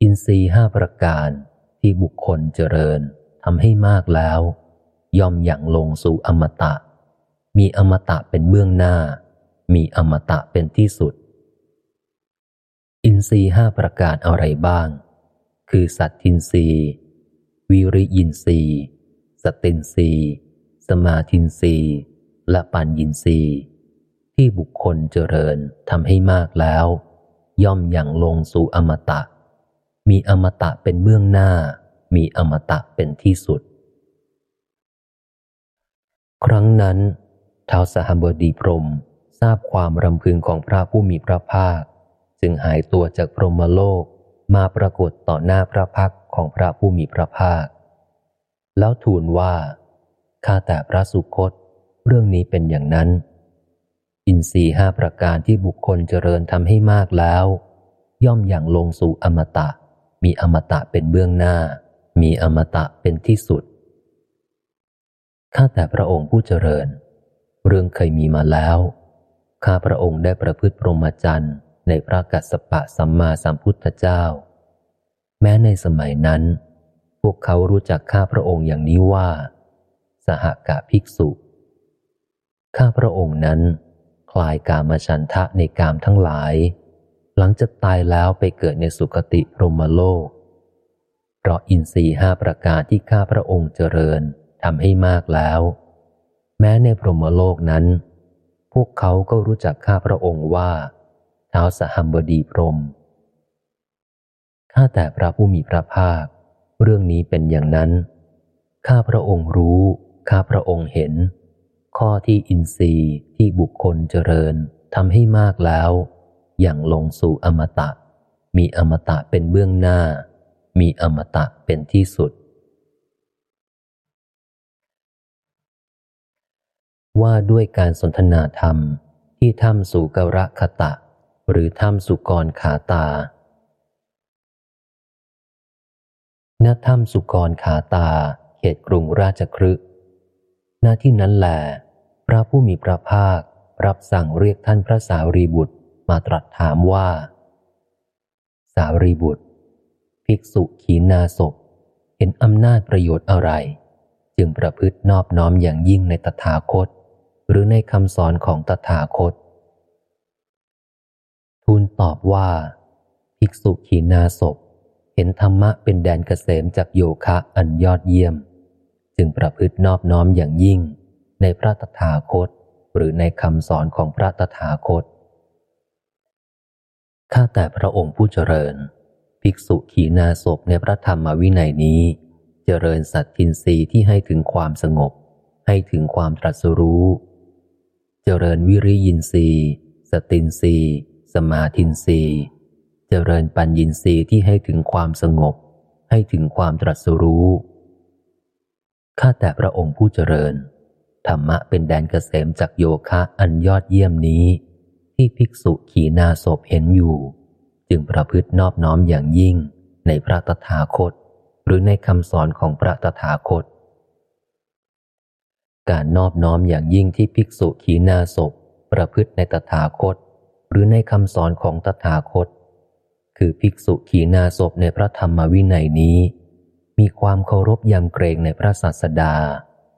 อินทรีห้าประการ ที่บุคคลเจริญทำให้มากแล้ว ย่อมอย่างลงสู่อมตะ มีอมตะเป็นเบื้องหน้า มีอมตะเป็นที่สุด อินทรีห้าประการอะไรบ้าง คือสัตทินรีวิริยินรีสตินรีสมาทินรีและปัญญินรีที่บุคคลเจริญทำให้มากแล้ว ย่อมอย่างลงสู่อมตะ มีอมตะเป็นเบื้องหน้า มีอมตะเป็นที่สุด ครั้งนั้นท้าวสหบดีพรมทราบความรำพึงของพระผู้มีพระภาค จึงหายตัวจากพรหมโลกมาปรากฏต่อหน้าพระพักของพระผู้มีพระภาค แล้วทูลว่า ข้าแต่พระสุคต เรื่องนี้เป็นอย่างนั้น อินทรีห้าประการที่บุคคลเจริญทำให้มากแล้ว ย่อมอย่างลงสู่อมตะ มีอมตะเป็นเบื้องหน้า มีอมตะเป็นที่สุด ข้าแต่พระองค์ผู้เจริญ เรื่องเคยมีมาแล้ว ข้าพระองค์ได้ประพฤติพรหมจรรย์ในพระกัสสปะสัมมาสัมพุทธเจ้า แม้ในสมัยนั้น พวกเขารู้จักข้าพระองค์อย่างนี้ว่า สหกะภิกษุ ข้าพระองค์นั้น คลายกามฉันทะในกามทั้งหลาย หลังจะตายแล้วไปเกิดในสุคติพรมโลก เพราะอินทรีห้าประการที่ข้าพระองค์เจริญทำให้มากแล้ว แม้ในพรหมโลกนั้น พวกเขาก็รู้จักข้าพระองค์ว่าเท้าสหัมบดีพรมข้าแต่พระผู้มีพระภาค เรื่องนี้เป็นอย่างนั้น ข้าพระองค์รู้ ข้าพระองค์เห็น ข้อที่อินทรีย์ที่บุคคลเจริญทำให้มากแล้ว อย่างลงสู่อมตะ มีอมตะเป็นเบื้องหน้า มีอมตะเป็นที่สุด ว่าด้วยการสนทนาธรรมที่ถ้ำสุกระคตะ หรือถ้ำสุกรขาตาณถ้ำสุกรขาตา เขตกรุงราชครึณที่นั้นแหลพระผู้มีพระภาครับสั่งเรียกท่านพระสารีบุตร มาตรัสถามว่า สารีบุตร ภิกษุขีนาศพเห็นอำนาจประโยชน์อะไร จึงประพฤตินอบน้อมอย่างยิ่งในตถาคต หรือในคำสอนของตถาคต ทูลตอบว่า ภิกษุขีนาศพเห็นธรรมะเป็นแดนเกษมจากโยคะอันยอดเยี่ยม จึงประพฤตินอบน้อมอย่างยิ่งในพระตถาคต หรือในคำสอนของพระตถาคต ข้าแต่พระองค์ผู้เจริญ ภิกษุขีนาศพในพระธรรมวินัยนี้ เจริญสัตทินรีที่ให้ถึงความสงบ ให้ถึงความตรัสรู้ เจริญวิริยินรีสตินรีสมาธินรีเจริญปัญญินรีที่ให้ถึงความสงบ ให้ถึงความตรัสรู้ข้าแต่พระองค์ผู้เจริญ ธรรมะเป็นแดนเกษมจากโยคะอันยอดเยี่ยมนี้ ที่ภิกษุขีนาศพเห็นอยู่ จึงประพฤตินอบน้อมอย่างยิ่งในพระตถาคต หรือในคำสอนของพระตถาคต การนอบน้อมอย่างยิ่งที่ภิกษุขีณาศพประพฤติในตถาคต หรือในคำสอนของตถาคต คือภิกษุขีณาศพในพระธรรมวินัยนี้ มีความเคารพยำเกรงในพระศาสดา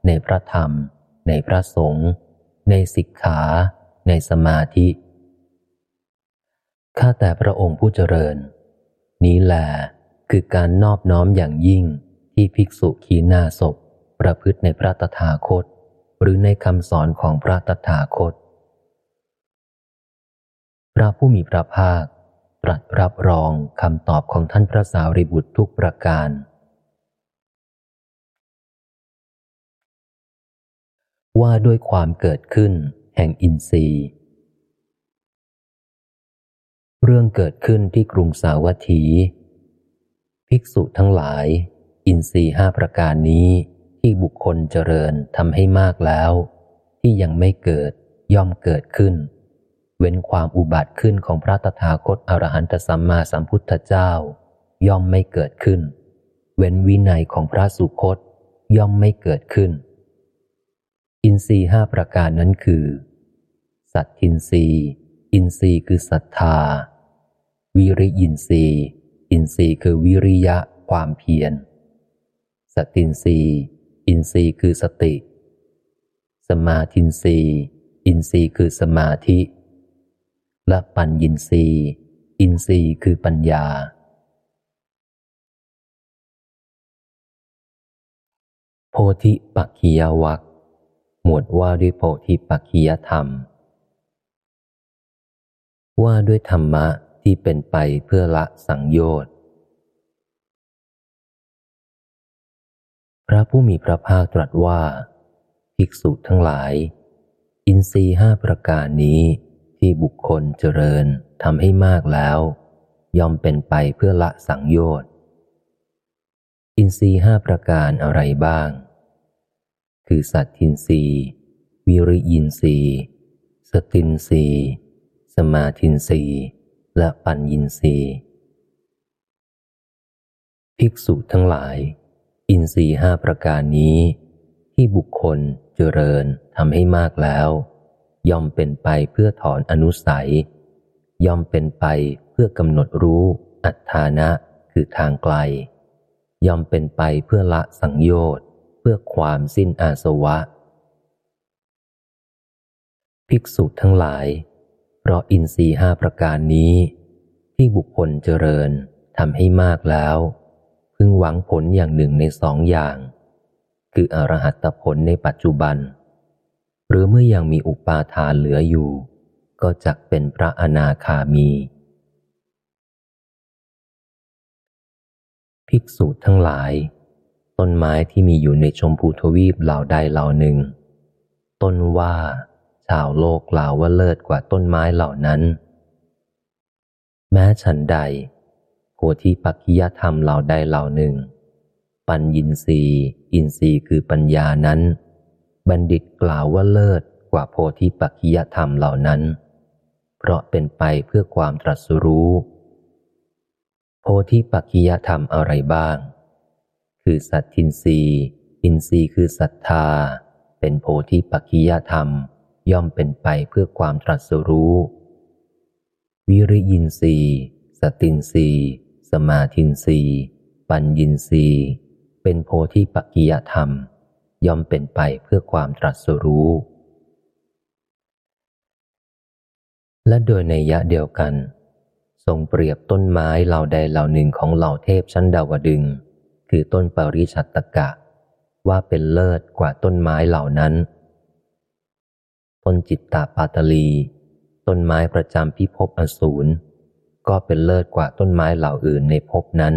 ในพระธรรม ในพระสงฆ์ในสิกขา ในสมาธิ ข้าแต่พระองค์ผู้เจริญ นี้แหละคือการนอบน้อมอย่างยิ่งที่ภิกษุขีณาศพประพฤติในพระตถาคต หรือในคำสอนของพระตถาคต พระผู้มีพระภาค ตรัสรับรองคำตอบของท่านพระสารีบุตรทุกประการ ว่าด้วยความเกิดขึ้นแห่งอินทรีย์ เรื่องเกิดขึ้นที่กรุงสาวัตถี ภิกษุทั้งหลาย อินทรีห้าประการนี้ที่บุคคลเจริญทำให้มากแล้ว ที่ยังไม่เกิดย่อมเกิดขึ้น เว้นความอุบัติขึ้นของพระตถาคตอรหันตสัมมาสัมพุทธเจ้า ย่อมไม่เกิดขึ้น เว้นวินัยของพระสุคตย่อมไม่เกิดขึ้น อินทรีห้าประการนั้นคือ สัตทินรีอินทรีย์คือศรัทธา วิริยินทรีย์ อินทรีย์คือวิริยะความเพียร สตินทรีย์ อินทรีย์คือสติ สมาธินทรีย์ อินทรีย์คือสมาธิ และปัญญินทรีย์ อินทรีย์คือปัญญา โพธิปักขียวักหมวดว่าด้วยโพธิปักขียธรรม ว่าด้วยธรรมะ ที่เป็นไปเพื่อละสังโยชน์ พระผู้มีพระภาคตรัสว่า ภิกษุทั้งหลาย อินทรีห้าประการนี้ที่บุคคลเจริญทำให้มากแล้ว ย่อมเป็นไปเพื่อละสังโยชน์ อินทรีห้าประการอะไรบ้าง คือสัตทินทรีวิริยินทรีสตินทรีสมาธินทรี และปัญญินทรีย์ภิกษุทั้งหลาย อินทรีห้าประการนี้ ที่บุคคลเจริญทำให้มากแล้ว ย่อมเป็นไปเพื่อถอนอนุสัย ย่อมเป็นไปเพื่อกำหนดรู้อัตฐานะคือทางไกล ย่อมเป็นไปเพื่อละสังโยชน์เพื่อความสิ้นอาสวะ ภิกษุทั้งหลาย เพราะอินทรีห้าประการนี้ ที่บุคคลเจริญทำให้มากแล้ว พึงหวังผลอย่างหนึ่งในสองอย่าง คืออรหัตผลในปัจจุบัน หรือเมื่อยังมีอุปาทานเหลืออยู่ ก็จักเป็นพระอนาคามี ภิกษุทั้งหลาย ต้นไม้ที่มีอยู่ในชมพูทวีปเหล่าใดเหล่าหนึ่ง ต้นว่าาวโลกกล่าวว่าเลิศกว่าต้นไม้เหล่านั้น แม้ฉันใดโพธิปักกิยธรรมเหล่าใดเหล่าหนึ่ง ปัญญินรีอินทรีย์คือปัญญานั้น บัณฑิตกล่าวว่าเลิศกว่าโพธิปักกิยธรรมเหล่านั้น เพราะเป็นไปเพื่อความตรัสรู้ โพธิปักกิยธรรมอะไรบ้าง คือสัตทินรีอินทรีย์คือศรัทธา เป็นโพธิปักกิยธรรม ย่อมเป็นไปเพื่อความตรัสรู้ วิริยินรีสตินรีสมาธินรีปัญญินรีเป็นโพธิปัจกิยธรรม ย่อมเป็นไปเพื่อความตรัสรู้ และโดยในยะเดียวกัน ทรงเปรียบต้นไม้เหล่าใดเหล่าหนึ่งของเหล่าเทพชั้นดาวดึง คือต้นปริชัตตกะ ว่าเป็นเลิศกว่าต้นไม้เหล่านั้น ต้นจิตตาปาตลี ต้นไม้ประจำพิภพอสูร ก็เป็นเลิศกว่าต้นไม้เหล่าอื่นในภพนั้น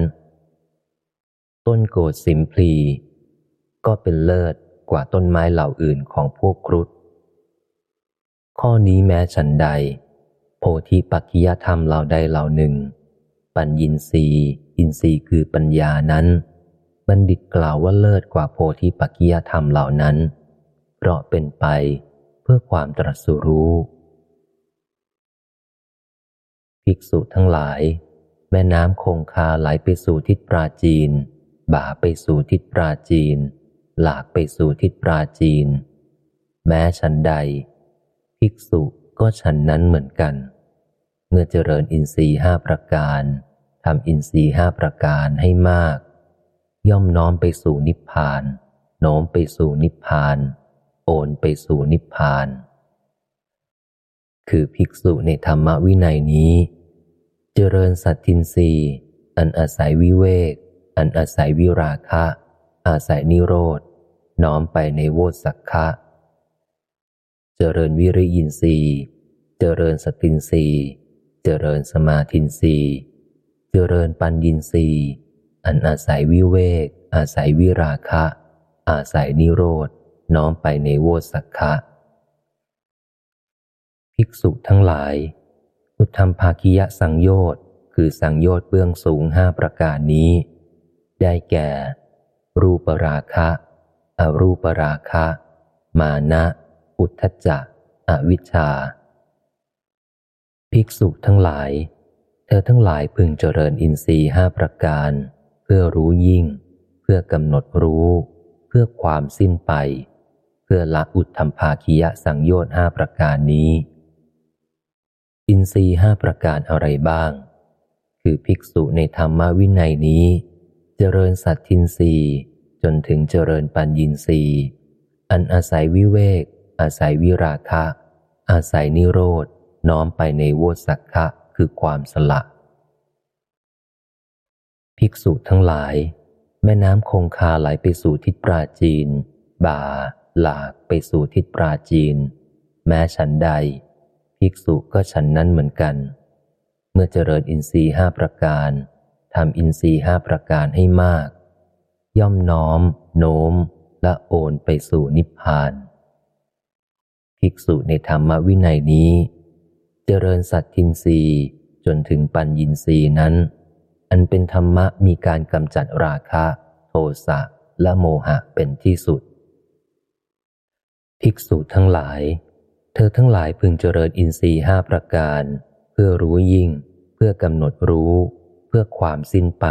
ต้นโกดสิมพลี ก็เป็นเลิศกว่าต้นไม้เหล่าอื่นของพวกครุฑข้อนี้แม้ฉันใด โพธิปัจจยธรรมเหล่าใดเหล่าหนึ่ง ปัญญินรีอินทรีย์คือปัญญานั้น บัณฑิตกล่าวว่าเลิศกว่าโพธิปัจจยธรรมเหล่านั้น เพราะเป็นไป เพื่อความตรัสรู้ ภิกษุทั้งหลาย แม่น้ำคงคาไหลไปสู่ทิศปราจีน บ่าไปสู่ทิศปราจีน หลากไปสู่ทิศปราจีน แม้ฉันใด ภิกษุก็ฉันนั้นเหมือนกัน เมื่อเจริญอินทรีห้าประการทำอินทรีห้าประการให้มาก ย่อมน้อมไปสู่นิพพาน โน้มไปสู่นิพพาน โอนไปสู่นิพพาน คือภิกษุในธรรมวินัยนี้ เจริญสัตทินรีอันอาศัยวิเวก อันอาศัยวิราคะ อาศัยนิโรธน้อมไปในโวสักคะเจริญวิริยินทรีย์ เจริญสตินทรีย์ เจริญสมาธินทรีย์ เจริญปัญญินทรีย์ อันอาศัยวิเวก อาศัยวิราคะ อาศัยนิโรธ น้อมไปในโวสักคะภิกษุทั้งหลาย อุทธรรมภาคิยะสังโยชน์คือสังโยชน์เบื้องสูงห้าประการนี้ ได้แก่ รูปราคะ อรูปราคะ มานะ อุทธจักอวิชชา ภิกษุทั้งหลาย เธอทั้งหลายพึงเจริญอินทรีห้าประการ เพื่อรู้ยิ่ง เพื่อกำหนดรู้ เพื่อความสิ้นไป พื่อละอุทธรรมภาคียะสังโยชน์ห้าประการนี้ อินทรีห้าประการอะไรบ้าง คือภิกษุในธรรมวินัยนี้ เจริญสัตทินรีจนถึงเจริญปัญญินรีอันอาศัยวิเวก อาศัยวิราคะ อาศัยนิโรธน้อมไปในโวสักคะคือความสละ ภิกษุทั้งหลาย แม่น้ำคงคาไหลไปสู่ทิศปราจีน บ่า หลากไปสู่ทิศปราจีน แม้ฉันใด ภิกษุก็ฉันนั้นเหมือนกัน เมื่อเจริญอินทรีห้าประการทำอินทรีห้าประการให้มาก ย่อมน้อม โน้ม และโอนไปสู่นิพพาน ภิกษุในธรรมวินัยนี้ เจริญสัตทินรีจนถึงปัญญินรีนั้น อันเป็นธรรมะมีการกำจัดราคะ โทสะและโมหะเป็นที่สุด ภิกษุทั้งหลาย เธอทั้งหลายพึงเจริญอินทรีห้าประการ เพื่อรู้ยิ่ง เพื่อกำหนดรู้ เพื่อความสิ้นไป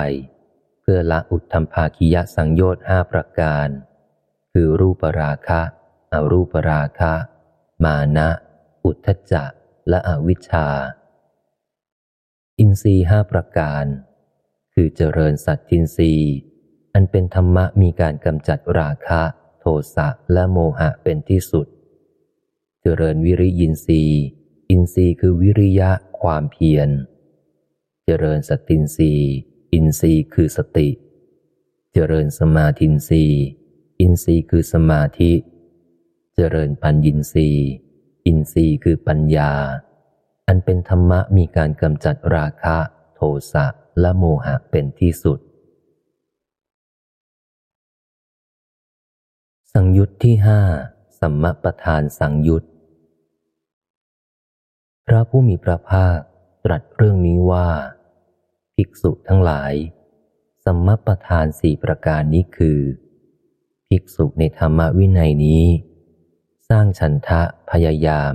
เพื่อละอุทธรรมภาคียะสังโยชน์ห้าประการ คือรูปราคะอรูปราคะ มานะ อุทธจักและอวิชชา อินทรีห้าประการ คือเจริญสัตทินทรีอันเป็นธรรมะมีการกำจัดราคะ โทสะและโมหะเป็นที่สุด เจริญวิริยินทรีย์อินทรีย์คือวิริยะความเพียร เจริญสตินทรีย์อินทรีย์คือสติ เจริญสมาธินทรีย์อินทรีย์คือสมาธิ เจริญปัญญินทรีย์อินทรีย์คือปัญญา อันเป็นธรรมะมีการกำจัดราคะ โทสะและโมหะเป็นที่สุด สังยุตที่ห้าสัมมประธานสังยุตพระผู้มีพระภาคตรัสเรื่องนี้ว่า ภิกษุทั้งหลาย สัมมประธานสี่ประการนี้คือ ภิกษุในธรรมวินัยนี้ สร้างฉันทะพยายาม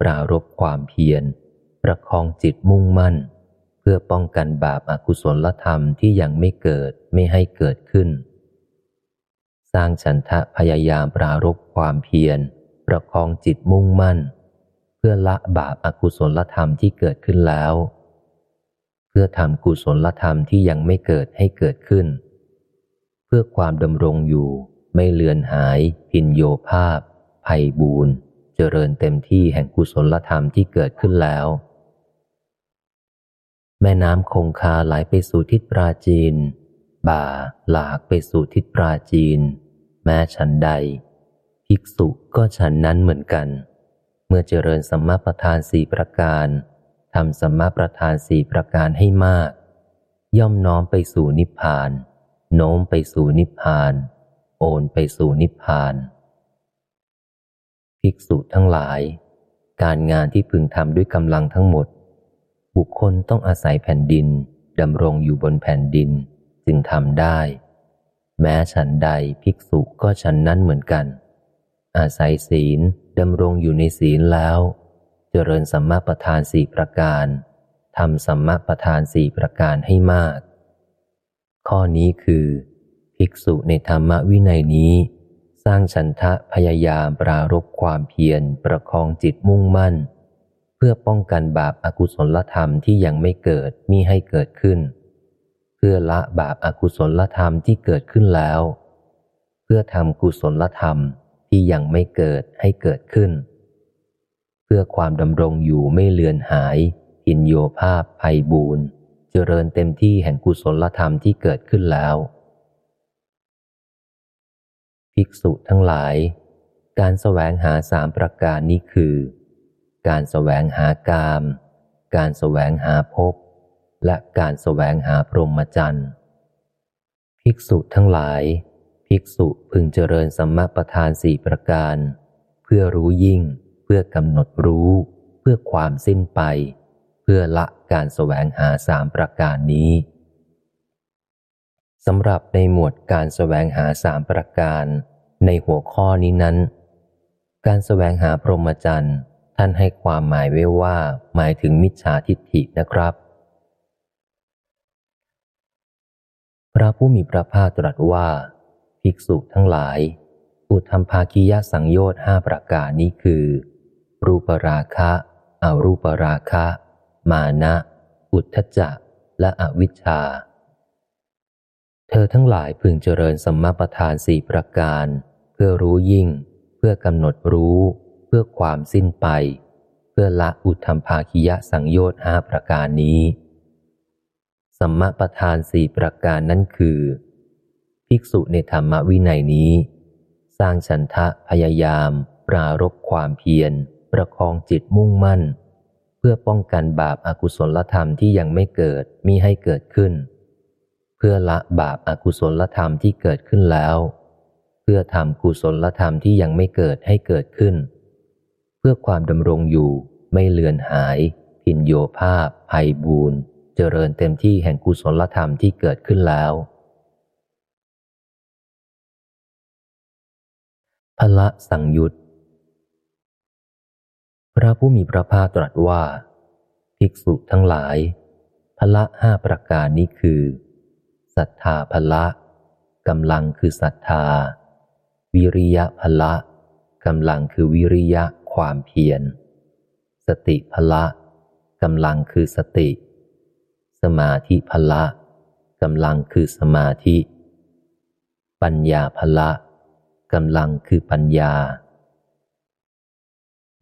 ปรารบความเพียร ประคองจิตมุ่งมั่น เพื่อป้องกันบาปอากุศลธรรมที่ยังไม่เกิดไม่ให้เกิดขึ้น สร้างฉันทะพยายามปรารบความเพียร ประคองจิตมุ่งมั่น เพื่อละบาปอากุศลธรรมที่เกิดขึ้นแล้ว เพื่อทำกุศลธรรมที่ยังไม่เกิดให้เกิดขึ้น เพื่อความดำรงอยู่ไม่เลือนหาย พินโยภาพ ภัยบูนเจริญเต็มที่แห่งกุศลธรรมที่เกิดขึ้นแล้ว แม่น้ำคงคาไหลไปสู่ทิศปราจีน บ่าหลากไปสู่ทิศปราจีน แม้ฉันใด ภิกษุก็ฉันนั้นเหมือนกัน เมื่อเจริญสัมมาประธานสี่ประการทำสัมมาประธานสี่ประการให้มาก ย่อมน้อมไปสู่นิพพาน โน้มไปสู่นิพพาน โอนไปสู่นิพพาน ภิกษุทั้งหลาย การงานที่พึงทำด้วยกำลังทั้งหมด บุคคลต้องอาศัยแผ่นดินดำรงอยู่บนแผ่นดิน จึงทำได้ แม้ฉันใดภิกษุก็ฉันนั้นเหมือนกัน อาศัยศีลดำรงอยู่ในศีลแล้ว เจริญสัมมาประธานสี่ประการทำสัมมาประธานสี่ประการให้มาก ข้อนี้คือ ภิกษุในธรรมวินัยนี้ สร้างฉันทะพยายามปรารบความเพียรประคองจิตมุ่งมั่น เพื่อป้องกันบาปอากุศลธรรมที่ยังไม่เกิดมีให้เกิดขึ้น เพื่อละบาปอากุศลธรรมที่เกิดขึ้นแล้ว เพื่อทำกุศลธรรมที่ยังไม่เกิดให้เกิดขึ้น เพื่อความดำรงอยู่ไม่เลือนหายอินโยภาพภัยบูนเจริญเต็มที่แห่งกุศลธรรมที่เกิดขึ้นแล้ว ภิกษุทั้งหลาย การแสวงหาสามประการนี้คือ การแสวงหากาม การแสวงหาภพ และการแสวงหาพรหมจรรย์ ภิกษุทั้งหลาย ภิกษุพึงเจริญสัมมาประธานสี่ประการ เพื่อรู้ยิ่ง เพื่อกำหนดรู้ เพื่อความสิ้นไป เพื่อละการแสวงหาสามประการนี้สำหรับในหมวดการแสวงหาสามประการ ในหัวข้อนี้นั้น การแสวงหาพรหมจรรย์ท่านให้ความหมายไว้ว่าหมายถึงมิจฉาทิฏฐินะครับ พระผู้มีพระภาคตรัสว่า ภิกษุทั้งหลาย อุทธรรมภาคียสังโยชน์ห้าประการนี้คือ รูปราคะอารูปราคะ มานะ อุทธจักและอวิชชา เธอทั้งหลายพึงเจริญสมมาประธานสี่ประการ เพื่อรู้ยิ่ง เพื่อกำหนดรู้ เพื่อความสิ้นไป เพื่อละอุทธรรมภาคิยสังโยชน์ห้าประการนี้ สมมาประธานสี่ประการนั้นคือ ภิกษุในธรรมวินัยนี้ สร้างฉันทะพยายาม ปรารบความเพียร ประคองจิตมุ่งมั่น เพื่อป้องกันบาปอากุศลธรรมที่ยังไม่เกิดมิให้เกิดขึ้น เพื่อละบาปอากุศลธรรมที่เกิดขึ้นแล้ว เพื่อทำกุศลธรรมที่ยังไม่เกิดให้เกิดขึ้น เพื่อความดำรงอยู่ไม่เลือนหาย พินโยภาพภัยบูน เจริญเต็มที่แห่งกุศลธรรมที่เกิดขึ้นแล้ว พละสังยุตพระผู้มีพระภาคตรัสว่า ภิกษุทั้งหลาย พละห้าประการนี้คือศรัทธาพละกำลังคือศรัทธา วิริยะพละกำลังคือวิริยะความเพียร สติพละกำลังคือสติ สมาธิพละกำลังคือสมาธิ ปัญญาพละกำลังคือปัญญา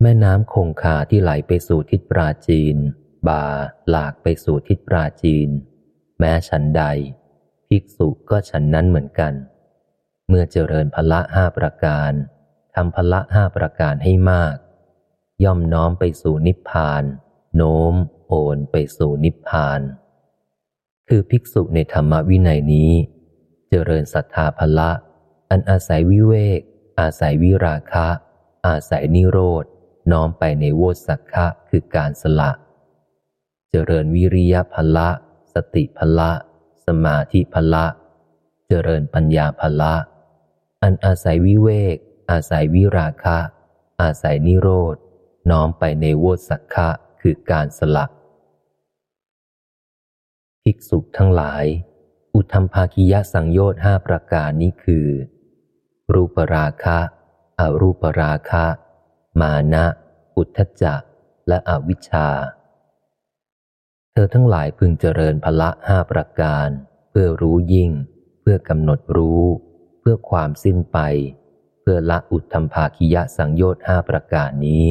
แม่น้ำคงคาที่ไหลไปสู่ทิศปราจีนบาหลากไปสู่ทิศปราจีน แม้ฉันใด ภิกษุก็ฉันนั้นเหมือนกัน เมื่อเจริญพละห้าประการทำพละห้าประการให้มาก ย่อมน้อมไปสู่นิพพาน โน้มโอนไปสู่นิพพาน คือภิกษุในธรรมวินัยนี้ เจริญศรัทธาพละ อันอาศัยวิเวก อาศัยวิราคะ อาศัยนิโรธน้อมไปในโวสักขะคือการสละ เจริญวิริยพละ สติพละ สมาธิพละ เจริญปัญญาพละ อันอาศัยวิเวก อาศัยวิราคะ อาศัยนิโรธน้อมไปในโวสักขะคือการสละ ภิกษุทั้งหลาย อุทธรรมภาคียสังโยชน์ห้าประการนี้คือ รูปราคะ อรูปราคะ มานะ อุทธจักและอวิชชา เธอทั้งหลายพึงเจริญพละห้าประการ เพื่อรู้ยิ่ง เพื่อกำหนดรู้ เพื่อความสิ้นไป เพื่อละอุทธรรมภาคิยะสังโยชน์ห้าประการนี้